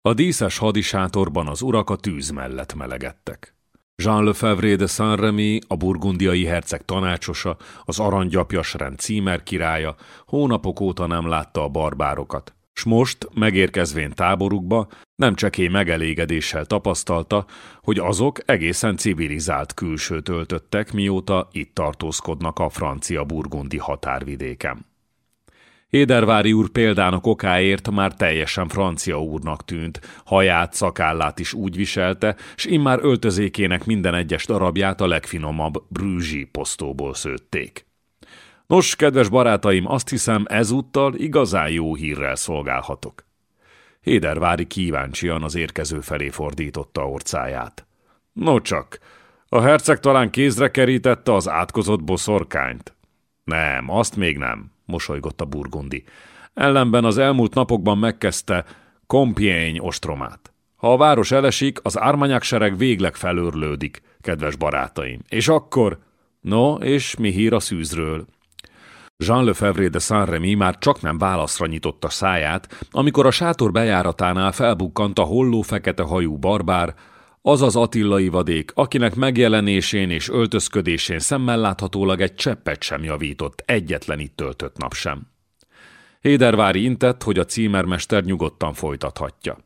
A díszes hadisátorban az urak a tűz mellett melegedtek. Jean Lefebvre de Saint-Remy, a burgundiai herceg tanácsosa, az aranygyapjas rend címer királya hónapok óta nem látta a barbárokat, s most, megérkezvén táborukba, nem csekély megelégedéssel tapasztalta, hogy azok egészen civilizált külsőt öltöttek, mióta itt tartózkodnak a francia-burgundi határvidéken. Édervári úr példának okáért már teljesen francia úrnak tűnt, haját, szakállát is úgy viselte, s immár öltözékének minden egyes darabját a legfinomabb brűzsi posztóból szőtték. Nos, kedves barátaim, azt hiszem ezúttal igazán jó hírrel szolgálhatok. Hédervári kíváncsian az érkező felé fordította orcáját. No csak, a herceg talán kézre kerítette az átkozott boszorkányt. Nem, azt még nem, mosolygott a burgundi. Ellenben az elmúlt napokban megkezdte Compiègne ostromát. Ha a város elesik, az ármanyák sereg végleg felőrlődik, kedves barátaim. És akkor... No, és mi hír a szűzről? Jean Lefebvre de Saint-Remy már csak nem válaszra nyitotta száját, amikor a sátor bejáratánál felbukkant a holló fekete hajú barbár, az Attillai vadék, akinek megjelenésén és öltözködésén szemmel láthatólag egy cseppet sem javított, egyetlen itt töltött nap sem. Hédervári intett, hogy a címermester nyugodtan folytathatja.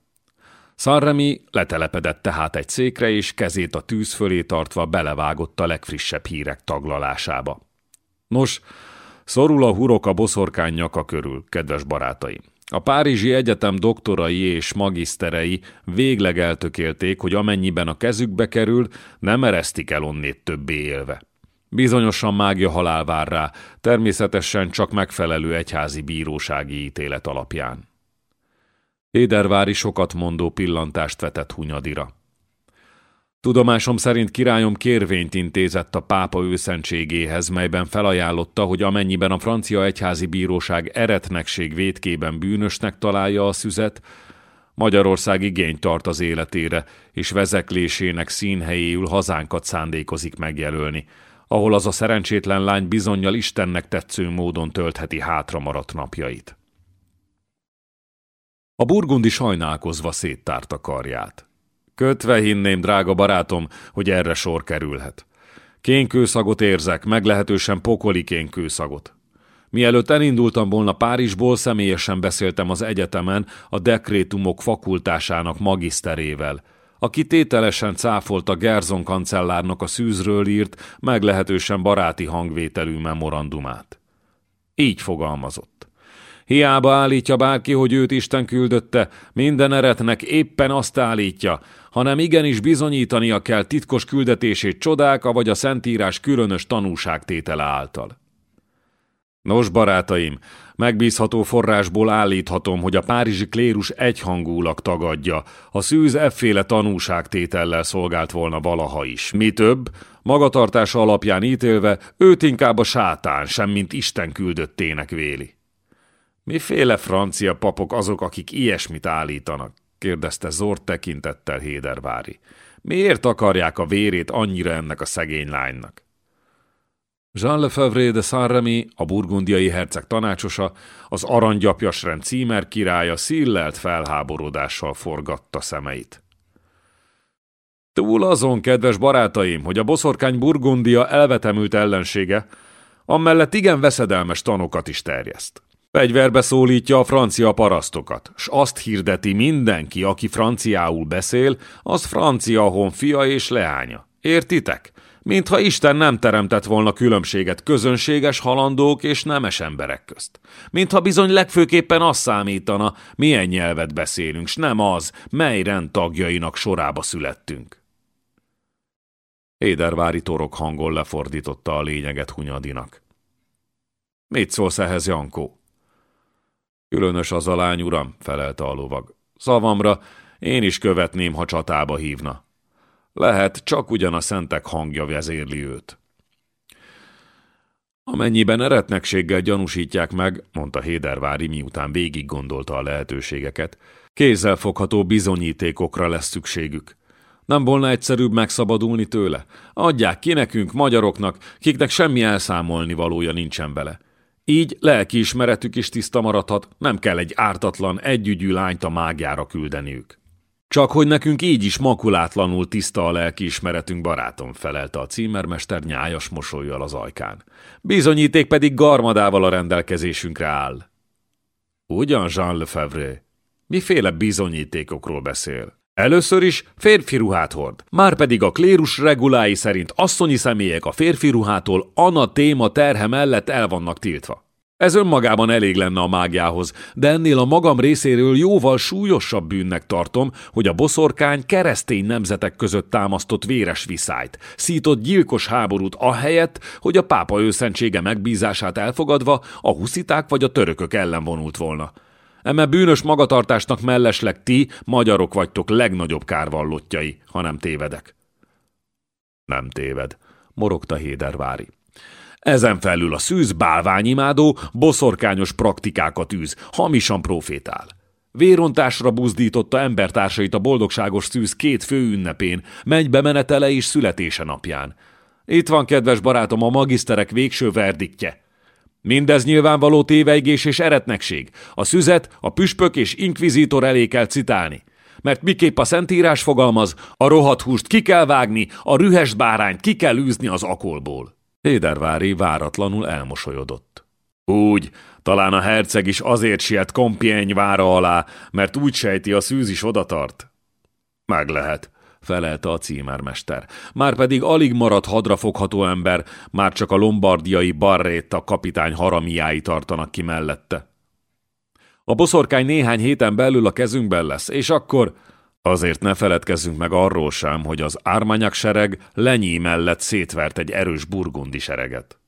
Szarremi letelepedett tehát egy székre, és kezét a tűz fölé tartva belevágott a legfrissebb hírek taglalásába. Nos, szorul a hurok a boszorkány nyaka körül, kedves barátaim. A Párizsi Egyetem doktorai és magiszterei végleg eltökélték, hogy amennyiben a kezükbe kerül, nem eresztik el onnét többé élve. Bizonyosan mágia halál vár rá, természetesen csak megfelelő egyházi bírósági ítélet alapján. Édervári sokat mondó pillantást vetett Hunyadira. Tudomásom szerint királyom kérvényt intézett a pápa őszentségéhez, melyben felajánlotta, hogy amennyiben a francia egyházi bíróság eretnekség vétkében bűnösnek találja a szüzet, Magyarország igényt tart az életére, és vezeklésének színhelyéül hazánkat szándékozik megjelölni, ahol az a szerencsétlen lány bizonyal Istennek tetsző módon töltheti hátra maradt napjait. A burgundi sajnálkozva széttárta karját. Kötve hinném, drága barátom, hogy erre sor kerülhet. Kénkőszagot érzek, meglehetősen pokoli kénkőszagot. Mielőtt elindultam volna Párizsból, személyesen beszéltem az egyetemen a dekrétumok fakultásának magiszterével, aki tételesen cáfolta Gerzon kancellárnak a szűzről írt, meglehetősen baráti hangvételű memorandumát. Így fogalmazott. Hiába állítja bárki, hogy őt Isten küldötte, minden eretnek éppen azt állítja, hanem igenis bizonyítania kell titkos küldetését csodák, vagy a Szentírás különös tanúságtétele által. Nos, barátaim, megbízható forrásból állíthatom, hogy a párizsi klérus egyhangulag tagadja, a szűz efféle tanúságtétellel szolgált volna valaha is. Mi több, magatartása alapján ítélve, őt inkább a sátán, semmint Isten küldöttének véli. Miféle francia papok azok, akik ilyesmit állítanak? Kérdezte Zord tekintettel Hédervári. Miért akarják a vérét annyira ennek a szegény lánynak? Jean Lefebvre de Saint-Remy, a burgundiai herceg tanácsosa, az aranygyapjas rend címer királya szillelt felháborodással forgatta szemeit. Túl azon, kedves barátaim, hogy a boszorkány Burgundia elvetemült ellensége, amellett igen veszedelmes tanokat is terjeszt. Fegyverbe szólítja a francia parasztokat, s azt hirdeti mindenki, aki franciául beszél, az francia honfia és leánya. Értitek? Mintha Isten nem teremtett volna különbséget közönséges halandók és nemes emberek közt. Mintha bizony legfőképpen azt számítana, milyen nyelvet beszélünk, s nem az, mely rend tagjainak sorába születtünk. Édervári torok hangon lefordította a lényeget Hunyadinak. Mit szólsz ehhez, Jankó? Különös az a lány, uram, felelte a lovag. Szavamra, én is követném, ha csatába hívna. Lehet, csak ugyan a szentek hangja vezérli őt. Amennyiben eretnekséggel gyanúsítják meg, mondta Hédervári, miután végig gondolta a lehetőségeket, kézzelfogható bizonyítékokra lesz szükségük. Nem volna egyszerűbb megszabadulni tőle? Adják ki nekünk, magyaroknak, kiknek semmi elszámolni valója nincsen vele. Így lelkiismeretük is tiszta maradhat, nem kell egy ártatlan, együgyű lányt a mágiára küldeniük. Csak hogy nekünk így is makulátlanul tiszta a lelkiismeretünk, barátom, felelte a címermester nyájas mosolyjal az ajkán. Bizonyíték pedig garmadával a rendelkezésünkre áll. Ugyan, Jean Lefebvre? Miféle bizonyítékokról beszél? Először is férfi ruhát hord, már pedig a klérus regulái szerint asszonyi személyek a férfi ruhától téma terhe mellett el vannak tiltva. Ez önmagában elég lenne a mágiához, de ennél a magam részéről jóval súlyosabb bűnnek tartom, hogy a boszorkány keresztény nemzetek között támasztott véres viszályt, szított gyilkos háborút ahelyett, hogy a pápa őszentsége megbízását elfogadva a husziták vagy a törökök ellen vonult volna. Eme bűnös magatartásnak mellesleg ti, magyarok vagytok legnagyobb kárvallottjai, ha nem tévedek. Nem téved, morogta Hédervári. Ezen felül a szűz bálványimádó boszorkányos praktikákat űz, hamisan profétál. Vérontásra buzdította embertársait a boldogságos szűz két fő ünnepén, mennybe menetele és születése napján. Itt van, kedves barátom, a magiszterek végső verdiktje. Mindez nyilvánvaló téveigés és eretnekség. A szüzet, a püspök és inkvizítor elé kell citálni. Mert miképp a szentírás fogalmaz, a rohadt húst ki kell vágni, a rühes bárányt ki kell űzni az akolból. Hédervári váratlanul elmosolyodott. Úgy, talán a herceg is azért siet Compiègne vára alá, mert úgy sejti, a szűz is odatart. Meg lehet, felelte a címermester. Márpedig alig maradt hadrafogható ember, már csak a lombardiai barrétta kapitány haramiái tartanak ki mellette. A boszorkány néhány héten belül a kezünkben lesz, és akkor Azért ne feledkezzünk meg arról sem, hogy az ármányak sereg Lenyí mellett szétvert egy erős burgundi sereget.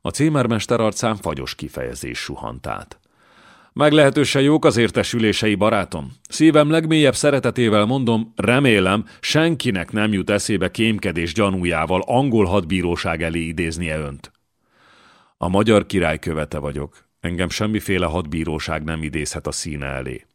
A címermester arcán fagyos kifejezés suhant át. Meglehetősen jók az értesülései, barátom. Szívem legmélyebb szeretetével mondom, remélem, senkinek nem jut eszébe kémkedés gyanújával angol hadbíróság elé idéznie önt. A magyar király követe vagyok. Engem semmiféle hadbíróság nem idézhet a színe elé.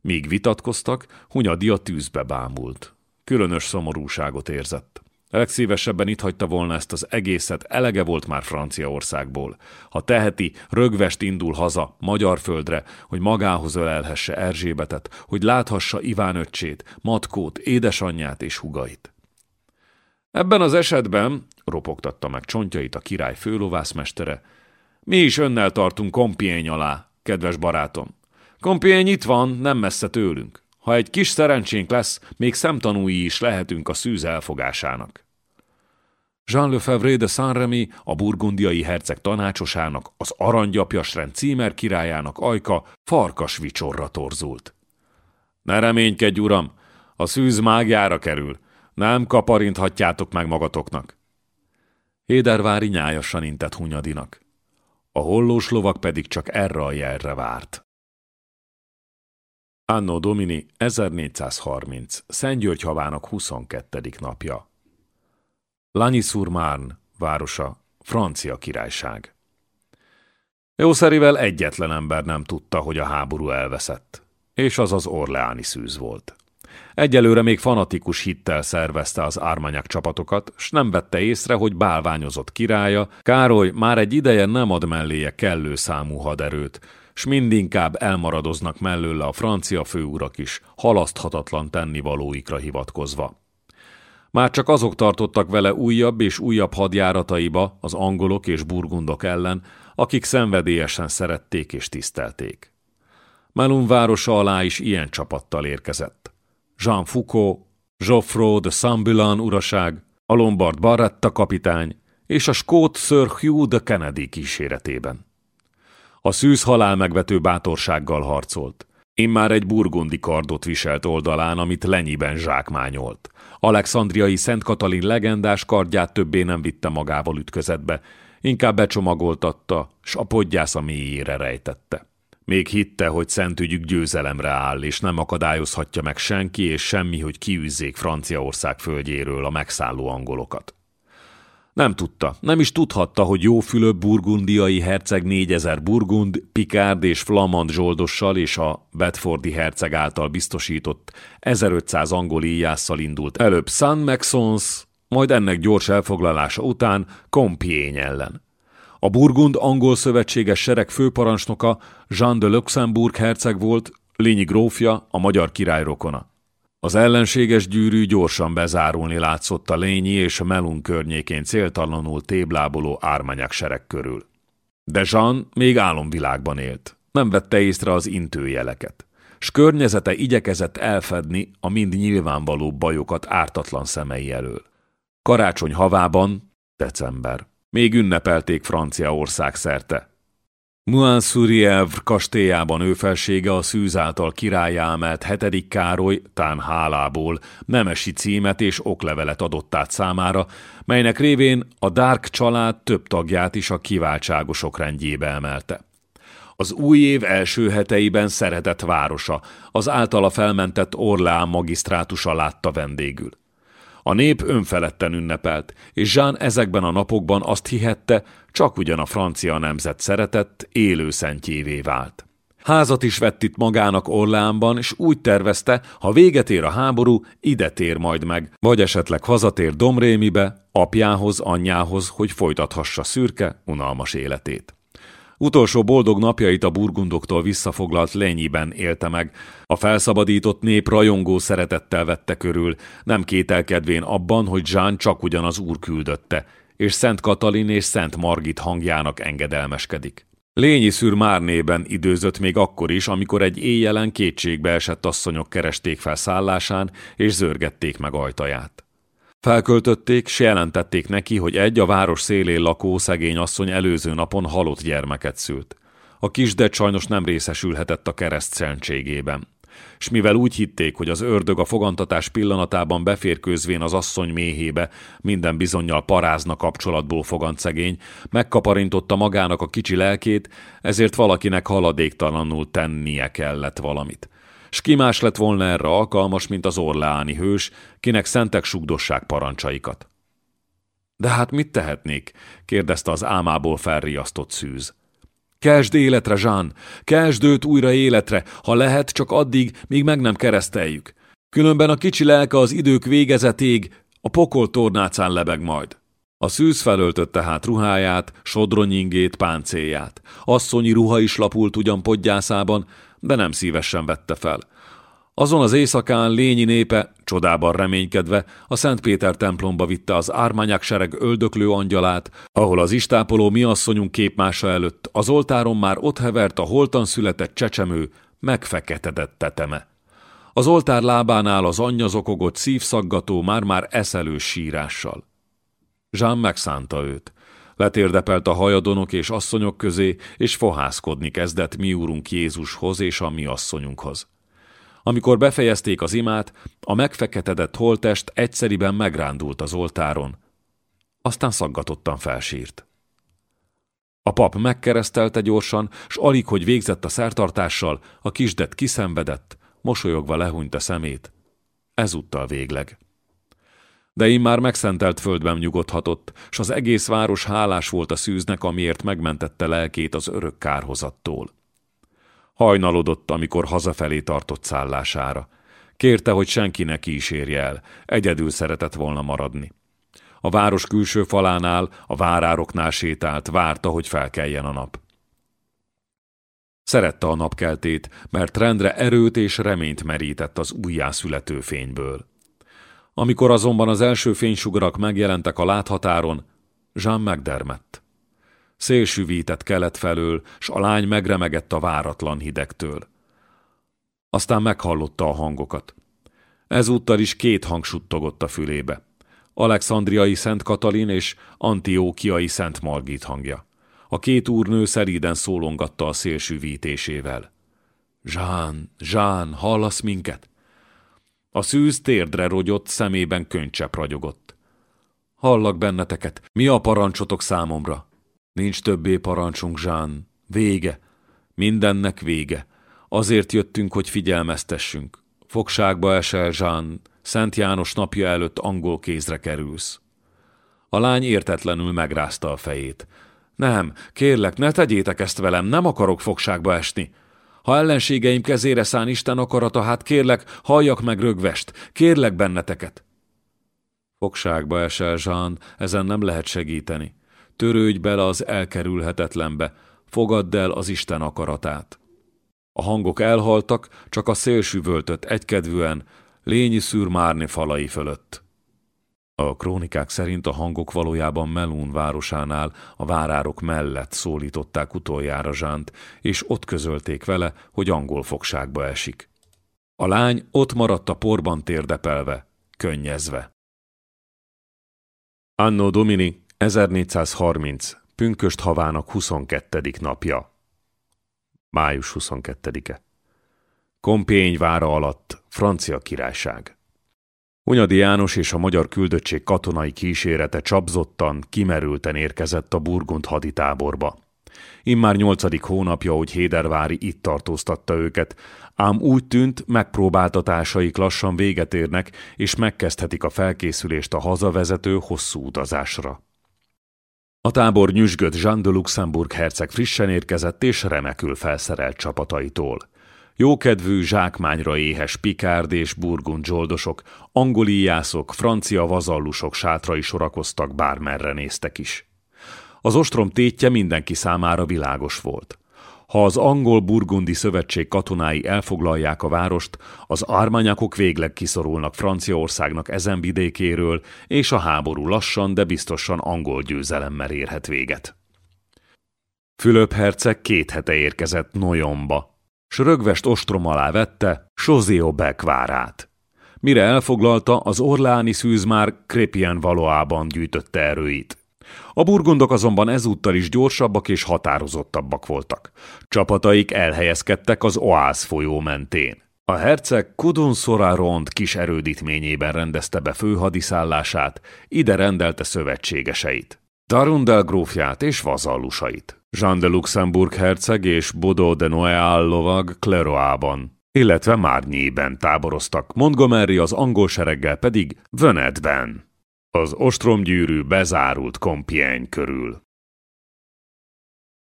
Míg vitatkoztak, Hunyadi a tűzbe bámult. Különös szomorúságot érzett. Legszívesebben itt hagyta volna ezt az egészet, elege volt már Franciaországból. Ha teheti, rögvest indul haza, magyar földre, hogy magához ölelhesse Erzsébetet, hogy láthassa Iván öccsét, Matkót, édesanyját és hugait. Ebben az esetben, ropogtatta meg csontjait a király főlovászmestere, mi is önnel tartunk kompiény alá, kedves barátom. Kompiény itt van, nem messze tőlünk. Ha egy kis szerencsénk lesz, még szemtanúi is lehetünk a szűz elfogásának. Jean Lefebvre de Saint-Remy, a burgundiai herceg tanácsosának, az aranygyapjasrend címer királyának ajka farkas vicsorra torzult. Ne reménykedj, uram, a szűz mágjára kerül, nem kaparinthatjátok meg magatoknak. Hédervári nyájasan intett Hunyadinak. A hollós lovak pedig csak erre a jelre várt. Anno Domini 1430, Szent György havának 22. napja. Lagny-sur-Marne városa, Francia királyság. Jószerivel egyetlen ember nem tudta, hogy a háború elveszett, és az az orleáni szűz volt. Egyelőre még fanatikus hittel szervezte az ármányak csapatokat, s nem vette észre, hogy bálványozott királya, Károly már egy ideje nem ad melléje kellő számú haderőt, s mindinkább elmaradoznak mellőle a francia főurak is, halaszthatatlan tennivalóikra hivatkozva. Már csak azok tartottak vele újabb és újabb hadjárataiba az angolok és burgundok ellen, akik szenvedélyesen szerették és tisztelték. Melun városa alá is ilyen csapattal érkezett. Jean Foucault, Geoffroy de Sambulan uraság, a Lombard Barretta kapitány és a skót Sir Hugh de Kennedy kíséretében. A szűz halál megvető bátorsággal harcolt. Immár egy burgundi kardot viselt oldalán, amit lenyiben zsákmányolt. Alexandriai Szent Katalin legendás kardját többé nem vitte magával ütközetbe, inkább becsomagoltatta, s a podgyásza mélyére rejtette. Még hitte, hogy szentügyük győzelemre áll, és nem akadályozhatja meg senki és semmi, hogy kiűzzék Franciaország földjéről a megszálló angolokat. Nem tudta, nem is tudhatta, hogy jó Fülöp burgundiai herceg 4000 burgund, Picard és Flamand zsoldossal és a Bedfordi herceg által biztosított 1500 angol íjásszal indult előbb San Maxons, majd ennek gyors elfoglalása után Compiègne ellen. A Burgund angol szövetséges sereg főparancsnoka Jean de Luxembourg herceg volt, Lényi grófja, a magyar király rokona. Az ellenséges gyűrű gyorsan bezárulni látszott a lényi és a melun környékén céltalanul tébláboló ármányák sereg körül. De Jean még álomvilágban élt. Nem vette észre az intőjeleket. S környezete igyekezett elfedni a mind nyilvánvaló bajokat ártatlan szemei elől. Karácsony havában, december. Még ünnepelték Franciaország szerte. Muan Surievr kastélyában ő felsége a szűz által királyá hetedik Károly, tán hálából, nemesi címet és oklevelet adott át számára, melynek révén a Dark család több tagját is a kiváltságosok rendjébe emelte. Az új év első heteiben szeretett városa, az általa felmentett Orleán magisztrátusa látta vendégül. A nép önfeledten ünnepelt, és Jean ezekben a napokban azt hihette, csak ugyan a francia nemzet szeretett, élő szentjévé vált. Házat is vett itt magának Orlánban, és úgy tervezte, ha véget ér a háború, ide tér majd meg, vagy esetleg hazatér Domrémibe, apjához, anyjához, hogy folytathassa szürke, unalmas életét. Utolsó boldog napjait a burgundoktól visszafoglalt Lenyiben élte meg. A felszabadított nép rajongó szeretettel vette körül, nem kételkedvén abban, hogy Jean csak ugyan az úr küldötte, és Szent Katalin és Szent Margit hangjának engedelmeskedik. Lényi szűr Márnében időzött még akkor is, amikor egy éjjelen kétségbe esett asszonyok keresték fel szállásán, és zörgették meg ajtaját. Felköltötték, s jelentették neki, hogy egy a város szélén lakó szegény asszony előző napon halott gyermeket szült. A kisdet sajnos nem részesülhetett a kereszt szentségében. S mivel úgy hitték, hogy az ördög a fogantatás pillanatában beférkőzvén az asszony méhébe, minden bizonyal parázna kapcsolatból fogant szegény, megkaparintotta magának a kicsi lelkét, ezért valakinek haladéktalanul tennie kellett valamit s ki más lett volna erre alkalmas, mint az orleáni hős, kinek szentek sugdossák parancsaikat. De hát mit tehetnék? kérdezte az ámából felriasztott szűz. Kesd életre, Jean! Kesd őt újra életre, ha lehet, csak addig, míg meg nem kereszteljük. Különben a kicsi lelke az idők végezetéig a pokol tornácán lebeg majd. A szűz felöltötte hát ruháját, sodronyingét, páncélját. Asszonyi ruha is lapult ugyan podgyászában, de nem szívesen vette fel. Azon az éjszakán lényi népe, csodában reménykedve, a Szent Péter templomba vitte az ármányák sereg öldöklő angyalát, ahol az istápoló mi asszonyunk képmása előtt az oltáron már ott hevert a holtan született csecsemő, megfeketedett teteme. Az oltár lábánál az anyja zokogott szívszaggató, már-már eszelős sírással. Jean megszánta őt. Letérdepelt a hajadonok és asszonyok közé, és fohászkodni kezdett mi úrunk Jézushoz és a mi asszonyunkhoz. Amikor befejezték az imát, a megfeketedett holtest egyszeriben megrándult az oltáron, aztán szaggatottan felsírt. A pap megkeresztelte gyorsan, s alig, hogy végzett a szertartással, a kisdet kiszenvedett, mosolyogva lehúnyt a szemét. Ezúttal végleg de én már megszentelt földben nyugodhatott, s az egész város hálás volt a szűznek, amiért megmentette lelkét az örök kárhozattól. Hajnalodott, amikor hazafelé tartott szállására. Kérte, hogy senki ne kísérje el, egyedül szeretett volna maradni. A város külső falánál, a várároknál sétált, várta, hogy felkeljen a nap. Szerette a napkeltét, mert rendre erőt és reményt merített az újjászülető fényből. Amikor azonban az első fénysugarak megjelentek a láthatáron, Jean megdermett. Szélsűvített kelet felől, s a lány megremegett a váratlan hidegtől. Aztán meghallotta a hangokat. Ezúttal is két hang suttogott a fülébe. Alexandriai Szent Katalin és Antiókiai Szent Margit hangja. A két úrnő szeríden szólongatta a szélsűvítésével. Zsán, Zsán, hallasz minket? A szűz térdre rogyott, szemében könycsepp ragyogott. Hallak benneteket, mi a parancsotok számomra? Nincs többé parancsunk, Zsán. Vége. Mindennek vége. Azért jöttünk, hogy figyelmeztessünk. Fogságba esel, Jean. Szent János napja előtt angol kézre kerülsz. A lány értetlenül megrázta a fejét. Nem, kérlek, ne tegyétek ezt velem, nem akarok fogságba esni. Ha ellenségeim kezére szán Isten akarata, hát kérlek, halljak meg rögvest, kérlek benneteket. Fogságba esel, Jean, ezen nem lehet segíteni. Törődj bele az elkerülhetetlenbe, fogadd el az Isten akaratát. A hangok elhaltak, csak a szél süvöltött egykedvűen, lényi szűrmárni falai fölött. A krónikák szerint a hangok valójában Melun városánál a várárok mellett szólították utoljára Zsánt, és ott közölték vele, hogy angol fogságba esik. A lány ott maradt a porban térdepelve, könnyezve. Anno Domini 1430, pünköst havának 22. napja. Május 22-e. Kompény vára alatt, francia királyság. Hunyadi János és a magyar küldöttség katonai kísérete csapzottan, kimerülten érkezett a Burgund haditáborba. Immár nyolcadik hónapja, hogy Hédervári itt tartóztatta őket, ám úgy tűnt, megpróbáltatásaik lassan véget érnek, és megkezdhetik a felkészülést a hazavezető hosszú utazásra. A tábor nyüzsgött Jean de Luxemburg herceg frissen érkezett és remekül felszerelt csapataitól. Jókedvű, zsákmányra éhes pikárd és burgund zsoldosok, angoliászok, francia vazallusok sátrai sorakoztak, bármerre néztek is. Az ostrom tétje mindenki számára világos volt. Ha az angol-burgundi szövetség katonái elfoglalják a várost, az ármányakok végleg kiszorulnak Franciaországnak ezen vidékéről, és a háború lassan, de biztosan angol győzelemmel érhet véget. Fülöp herceg két hete érkezett Noyomba, s rögvest ostrom alá vette Sozio várát. Mire elfoglalta, az orláni szűz már Krépien valóában gyűjtötte erőit. A burgundok azonban ezúttal is gyorsabbak és határozottabbak voltak. Csapataik elhelyezkedtek az Oász folyó mentén. A herceg Kudun Rond kis erődítményében rendezte be főhadiszállását, ide rendelte szövetségeseit. Darundel grófját és vazallusait. Jean de Luxemburg herceg és Bodo de Noailles lovag Cleroában, illetve Márnyében táboroztak, Montgomery az angol sereggel pedig Venetben. Az ostromgyűrű bezárult Compiègne körül.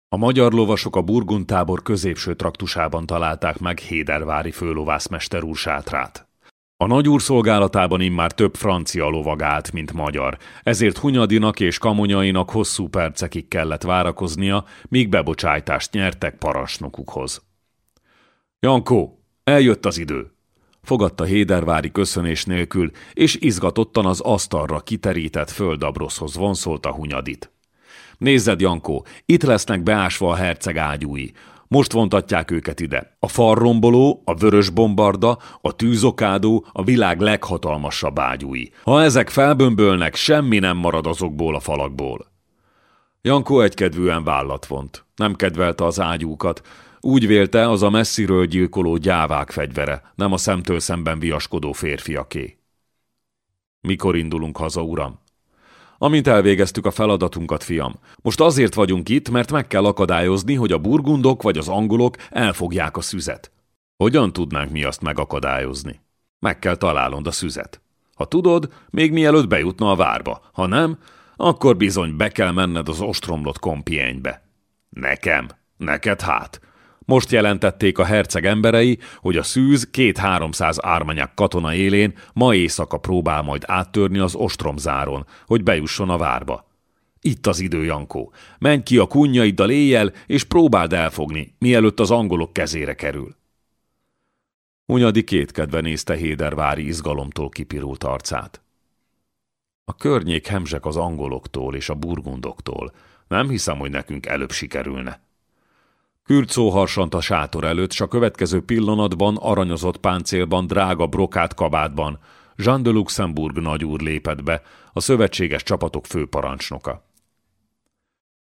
A magyar lovasok a Burgund tábor középső traktusában találták meg Hédervári főlovászmester úr sátrát. A nagyúr szolgálatában immár több francia lovag állt, mint magyar, ezért Hunyadinak és Kamonyainak hosszú percekig kellett várakoznia, míg bebocsájtást nyertek parasnokukhoz. Jankó, eljött az idő! Fogadta Hédervári köszönés nélkül, és izgatottan az asztalra kiterített földabroszhoz vonszolta Hunyadit. Nézzed, Jankó, itt lesznek beásva a herceg ágyúi. Most vontatják őket ide. A farromboló, a vörös bombarda, a tűzokádó, a világ leghatalmasabb ágyúi. Ha ezek felbömbölnek, semmi nem marad azokból a falakból. Jankó egykedvűen vállat vont. Nem kedvelte az ágyúkat. Úgy vélte, az a messziről gyilkoló gyávák fegyvere, nem a szemtől szemben viaskodó férfiaké. Mikor indulunk haza, uram? Amint elvégeztük a feladatunkat, fiam. Most azért vagyunk itt, mert meg kell akadályozni, hogy a burgundok vagy az angolok elfogják a szüzet. Hogyan tudnánk mi azt megakadályozni? Meg kell találnod a szüzet. Ha tudod, még mielőtt bejutna a várba. Ha nem, akkor bizony be kell menned az ostromlott kompienybe. Nekem? Neked hát? Most jelentették a herceg emberei, hogy a szűz két-háromszáz ármanyák katona élén ma éjszaka próbál majd áttörni az ostromzáron, hogy bejusson a várba. Itt az idő, Jankó. Menj ki a kunnyaiddal éjjel, és próbáld elfogni, mielőtt az angolok kezére kerül. Hunyadi kétkedve nézte Hédervári izgalomtól kipirult arcát. A környék hemzsek az angoloktól és a burgundoktól. Nem hiszem, hogy nekünk előbb sikerülne. Kürcó harsant a sátor előtt, s a következő pillanatban aranyozott páncélban, drága brokát kabátban Jean de Luxemburg nagyúr lépett be, a szövetséges csapatok főparancsnoka.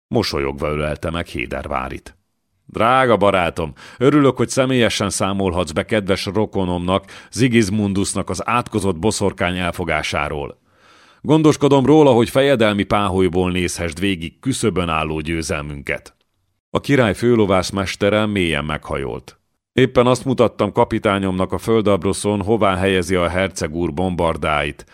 Mosolyogva ölelte meg Hédervárit. Drága barátom, örülök, hogy személyesen számolhatsz be kedves rokonomnak, Zigizmundusnak az átkozott boszorkány elfogásáról. Gondoskodom róla, hogy fejedelmi páholyból nézhest végig küszöbön álló győzelmünket. A király főlovász mestere mélyen meghajolt. Éppen azt mutattam kapitányomnak a földabroszon, hová helyezi a herceg úr bombardáit.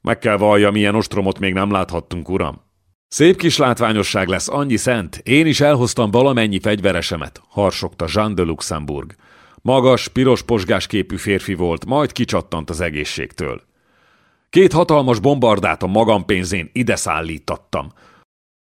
Meg kell vallja, milyen ostromot még nem láthattunk, uram. Szép kis látványosság lesz, annyi szent. Én is elhoztam valamennyi fegyveresemet, harsogta Jean de Luxemburg. Magas, piros posgás képű férfi volt, majd kicsattant az egészségtől. Két hatalmas bombardát a magam pénzén ide szállítattam.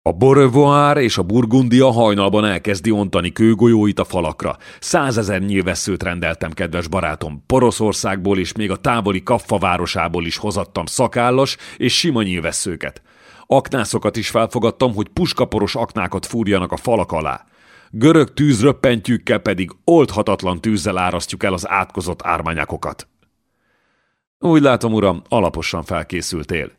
A Borevoir és a Burgundia hajnalban elkezdi ontani kőgolyóit a falakra. Százezer nyilvesszőt rendeltem, kedves barátom. Poroszországból és még a távoli Kaffa városából is hozattam szakállas és sima nyilvesszőket. Aknászokat is felfogadtam, hogy puskaporos aknákat fúrjanak a falak alá. Görög tűzröppentjükkel pedig oldhatatlan tűzzel árasztjuk el az átkozott ármányakokat. Úgy látom, uram, alaposan felkészültél.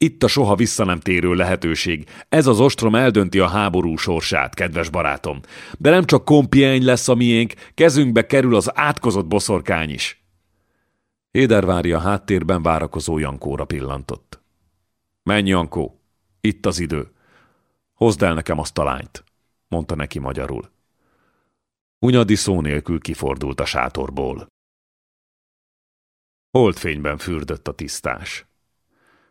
Itt a soha vissza nem térő lehetőség. Ez az ostrom eldönti a háború sorsát, kedves barátom. De nem csak kompieny lesz a miénk, kezünkbe kerül az átkozott boszorkány is. Édervári a háttérben várakozó Jankóra pillantott. Menj, Jankó, itt az idő. Hozd el nekem azt a lányt, mondta neki magyarul. Hunyadi szó nélkül kifordult a sátorból. Holdfényben fürdött a tisztás.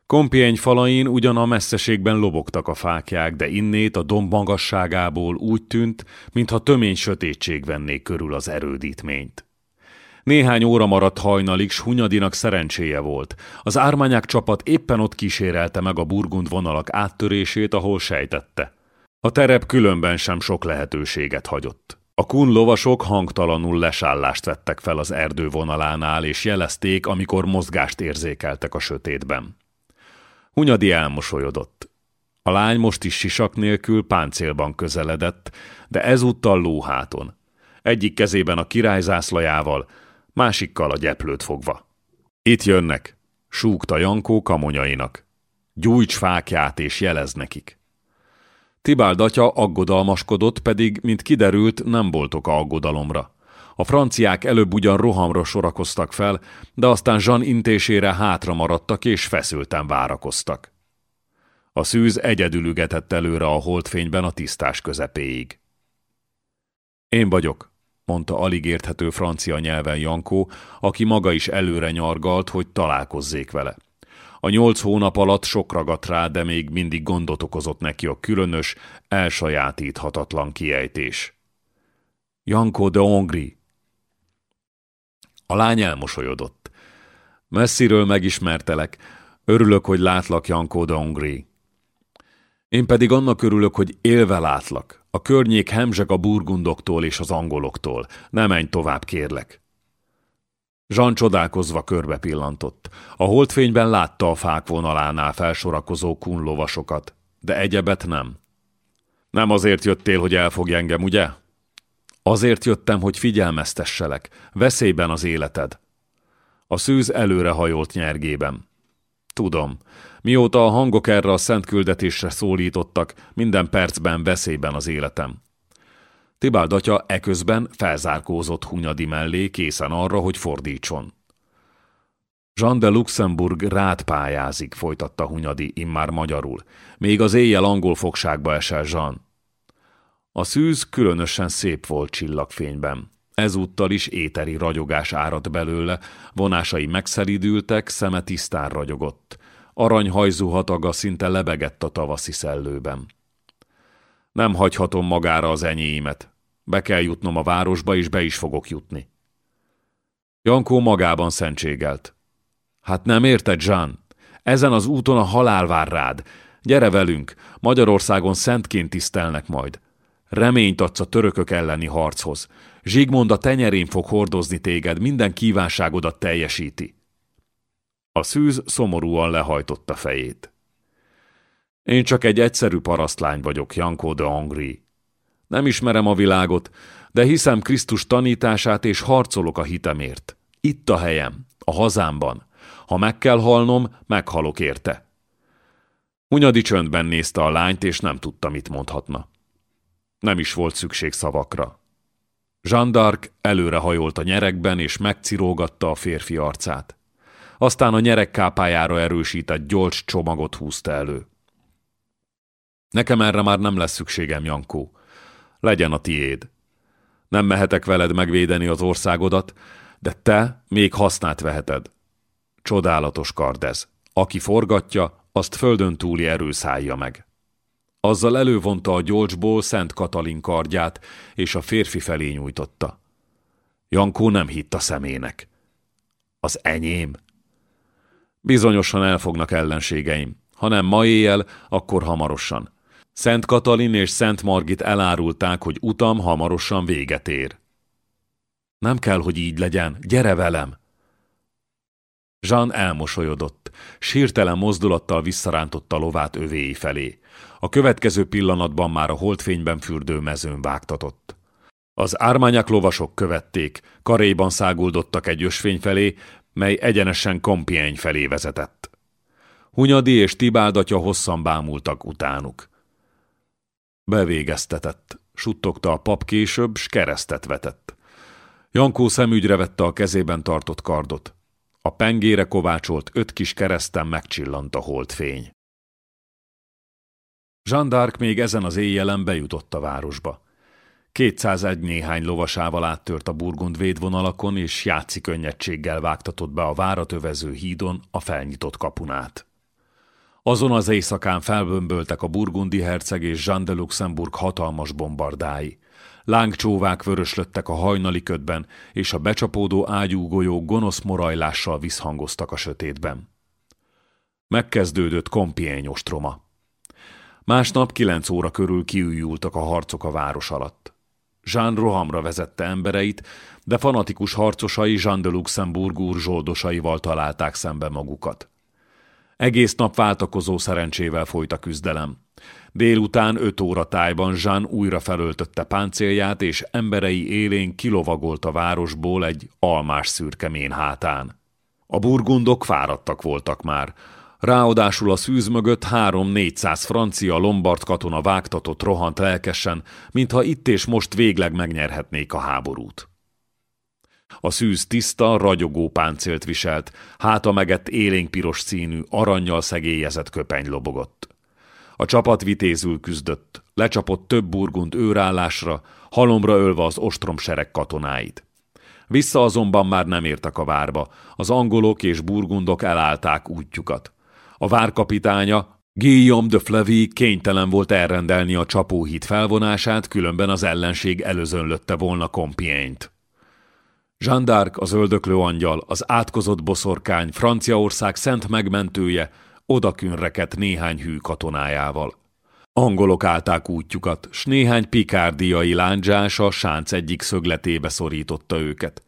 Kompieny falain ugyan a messzeségben lobogtak a fákják, de innét a domb magasságából úgy tűnt, mintha tömény sötétség venné körül az erődítményt. Néhány óra maradt hajnalig, s Hunyadinak szerencséje volt. Az ármányák csapat éppen ott kísérelte meg a burgund vonalak áttörését, ahol sejtette. A terep különben sem sok lehetőséget hagyott. A kun lovasok hangtalanul lesállást vettek fel az erdő vonalánál, és jelezték, amikor mozgást érzékeltek a sötétben. Hunyadi elmosolyodott. A lány most is sisak nélkül páncélban közeledett, de ezúttal lóháton. Egyik kezében a királyzászlajával, másikkal a gyeplőt fogva. Itt jönnek, súgta Jankó kamonyainak. Gyújts fákját és jelez nekik. Tibáld atya aggodalmaskodott, pedig, mint kiderült, nem volt oka aggodalomra. A franciák előbb ugyan rohamra sorakoztak fel, de aztán Jean intésére hátra maradtak és feszülten várakoztak. A szűz egyedül ügetett előre a holdfényben a tisztás közepéig. Én vagyok, mondta alig érthető francia nyelven Jankó, aki maga is előre nyargalt, hogy találkozzék vele. A nyolc hónap alatt sok ragadt rá, de még mindig gondot okozott neki a különös, elsajátíthatatlan kiejtés. Jankó de Hongri, a lány elmosolyodott. Messziről megismertelek. Örülök, hogy látlak, Jankó Dongri. Én pedig annak örülök, hogy élve látlak. A környék hemzseg a burgundoktól és az angoloktól. Ne menj tovább, kérlek. Zsan csodálkozva körbe pillantott. A holdfényben látta a fák vonalánál felsorakozó kunlovasokat, de egyebet nem. Nem azért jöttél, hogy elfogj engem, ugye? Azért jöttem, hogy figyelmeztesselek. Veszélyben az életed. A szűz előre hajolt nyergében. Tudom. Mióta a hangok erre a szent küldetésre szólítottak, minden percben veszélyben az életem. Tibáld atya eközben felzárkózott Hunyadi mellé, készen arra, hogy fordítson. Jean de Luxemburg rád pályázik, folytatta Hunyadi immár magyarul. Még az éjjel angol fogságba esel Jean. A szűz különösen szép volt csillagfényben. Ezúttal is éteri ragyogás árad belőle, vonásai megszelidültek, szeme tisztán ragyogott. Aranyhajzú hataga szinte lebegett a tavaszi szellőben. Nem hagyhatom magára az enyéimet. Be kell jutnom a városba, és be is fogok jutni. Jankó magában szentségelt. Hát nem érted, Jean? Ezen az úton a halál vár rád. Gyere velünk, Magyarországon szentként tisztelnek majd. Reményt adsz a törökök elleni harchoz. Zsigmond a tenyerén fog hordozni téged, minden kívánságodat teljesíti. A szűz szomorúan lehajtotta fejét. Én csak egy egyszerű parasztlány vagyok, Jankó de Angri. Nem ismerem a világot, de hiszem Krisztus tanítását és harcolok a hitemért. Itt a helyem, a hazámban. Ha meg kell halnom, meghalok érte. Hunyadi csöndben nézte a lányt, és nem tudta, mit mondhatna. Nem is volt szükség szavakra. Jean d'Arc előrehajolt a nyerekben, és megcirógatta a férfi arcát. Aztán a nyerek kápájára erősített gyors csomagot húzta elő. Nekem erre már nem lesz szükségem, Jankó. legyen a tiéd. Nem mehetek veled megvédeni az országodat, de te még hasznát veheted. Csodálatos kard ez. Aki forgatja, azt földön túli erő szállja meg. Azzal elővonta a gyolcsból Szent Katalin kardját, és a férfi felé nyújtotta. Jankó nem hitt a szemének. Az enyém? Bizonyosan elfognak ellenségeim. Ha nem ma éjjel, akkor hamarosan. Szent Katalin és Szent Margit elárulták, hogy utam hamarosan véget ér. Nem kell, hogy így legyen, gyere velem! Jean elmosolyodott, sírtelen mozdulattal visszarántotta lovát övéi felé. A következő pillanatban már a holdfényben fürdő mezőn vágtatott. Az ármányak lovasok követték, karéban száguldottak egy ösvény felé, mely egyenesen Compiègne felé vezetett. Hunyadi és Tibáldatja hosszan bámultak utánuk. Bevégeztetett, suttogta a pap később, s keresztet vetett. Jankó szemügyre vette a kezében tartott kardot. A pengére kovácsolt öt kis kereszten megcsillant a holdfény. Jean d'Arc még ezen az éjjelen bejutott a városba. 201 néhány lovasával áttört a burgund védvonalakon, és játszik könnyedséggel vágtatott be a várat övező hídon a felnyitott kapunát. Azon az éjszakán felbömböltek a burgundi herceg és Jean de Luxemburg hatalmas bombardái. Lángcsóvák vöröslöttek a hajnali ködben, és a becsapódó ágyúgolyók gonosz morajlással visszhangoztak a sötétben. Megkezdődött Compiègne ostroma. Másnap kilenc óra körül kiújultak a harcok a város alatt. Jean rohamra vezette embereit, de fanatikus harcosai Jean de Luxemburg úr zsoldosaival találták szembe magukat. Egész nap váltakozó szerencsével folyt a küzdelem. Délután öt óra tájban Jean újra felöltötte páncélját, és emberei élén kilovagolt a városból egy almás szürkemén hátán. A burgundok fáradtak voltak már. Ráadásul a szűz mögött három-négyszáz francia lombard katona vágtatott rohant lelkesen, mintha itt és most végleg megnyerhetnék a háborút. A szűz tiszta, ragyogó páncélt viselt, háta megett élénkpiros színű, aranyjal szegélyezett köpeny lobogott. A csapat vitézül küzdött, lecsapott több burgund őrállásra, halomra ölve az ostromsereg katonáit. Vissza azonban már nem értek a várba, az angolok és burgundok elállták útjukat. A várkapitánya, Guillaume de Flavy kénytelen volt elrendelni a csapóhíd felvonását, különben az ellenség előzönlötte volna Compiègne-t. Jean d'Arc, az öldöklő angyal, az átkozott boszorkány, Franciaország szent megmentője, odakünreket néhány hű katonájával. Angolok állták útjukat, s néhány pikárdiai lándzsás a sánc egyik szögletébe szorította őket.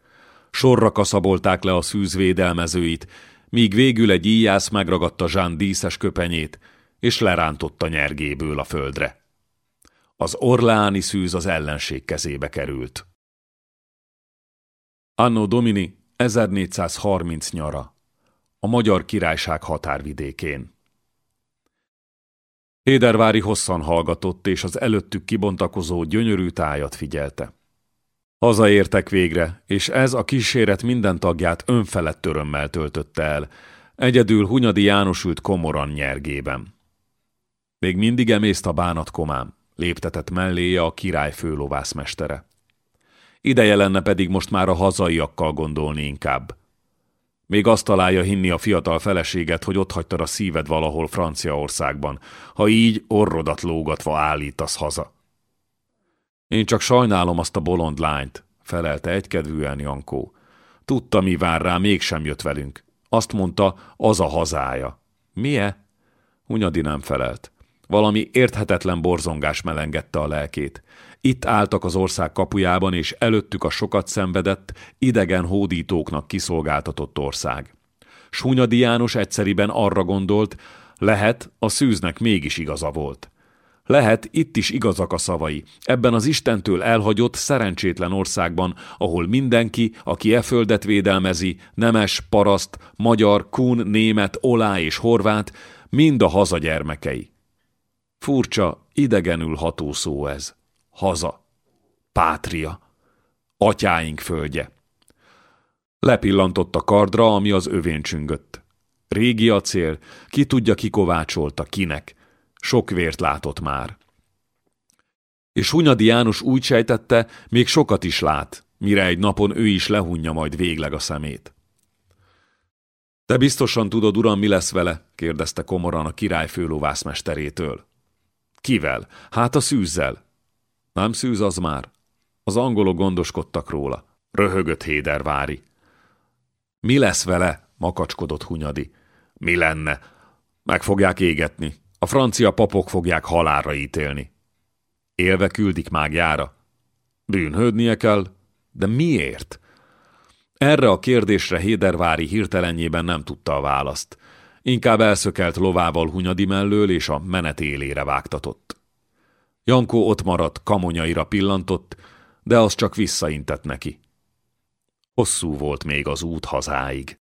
Sorra kaszabolták le a szűz védelmezőit, míg végül egy íjász megragadta Jean díszes köpenyét, és lerántotta nyergéből a földre. Az orleáni szűz az ellenség kezébe került. Anno Domini 1430 nyara. A Magyar Királyság határvidékén. Édervári hosszan hallgatott, és az előttük kibontakozó gyönyörű tájat figyelte. Hazaértek végre, és ez a kíséret minden tagját önfelett örömmel töltötte el. Egyedül Hunyadi János ült komoran nyergében. Még mindig emészt a bánatkomám, léptetett melléje a király főlovászmestere. Ideje lenne pedig most már a hazaiakkal gondolni inkább. Még azt találja hinni a fiatal feleséget, hogy ott hagytad a szíved valahol Franciaországban, ha így orrodat lógatva állítasz haza. Én csak sajnálom azt a bolond lányt, felelte egykedvűen Jankó. Tudta, mi vár rá, mégsem jött velünk. Azt mondta, az a hazája. Mie? Hunyadi nem felelt. Valami érthetetlen borzongás melengette a lelkét. Itt álltak az ország kapujában, és előttük a sokat szenvedett, idegen hódítóknak kiszolgáltatott ország. Súnyadi János egyszeriben arra gondolt, lehet, a szűznek mégis igaza volt. Lehet, itt is igazak a szavai, ebben az Istentől elhagyott, szerencsétlen országban, ahol mindenki, aki e földet védelmezi, nemes, paraszt, magyar, kun, német, olá és horvát, mind a haza gyermekei. Furcsa, idegenül ható szó ez. Haza. Pátria. Atyáink földje. Lepillantott a kardra, ami az övén csüngött. Régi acél, ki tudja, ki kovácsolta, kinek. Sok vért látott már. És Hunyadi János úgy sejtette, még sokat is lát, mire egy napon ő is lehunja majd végleg a szemét. Te biztosan tudod, uram, mi lesz vele? kérdezte komoran a király főlóvászmesterétől. Kivel? Hát a szűzzel. Nem szűz az már. Az angolok gondoskodtak róla. Röhögött Hédervári. Mi lesz vele? makacskodott Hunyadi. Mi lenne? Meg fogják égetni. A francia papok fogják halálra ítélni. Élve küldik mágjára. Bűnhődnie kell. De miért? Erre a kérdésre Hédervári hirtelenjében nem tudta a választ. Inkább elszökelt lovával Hunyadi mellől, és a menet élére vágtatott. Jankó ott maradt, kamonyaira pillantott, de az csak visszaintett neki. Hosszú volt még az út hazáig.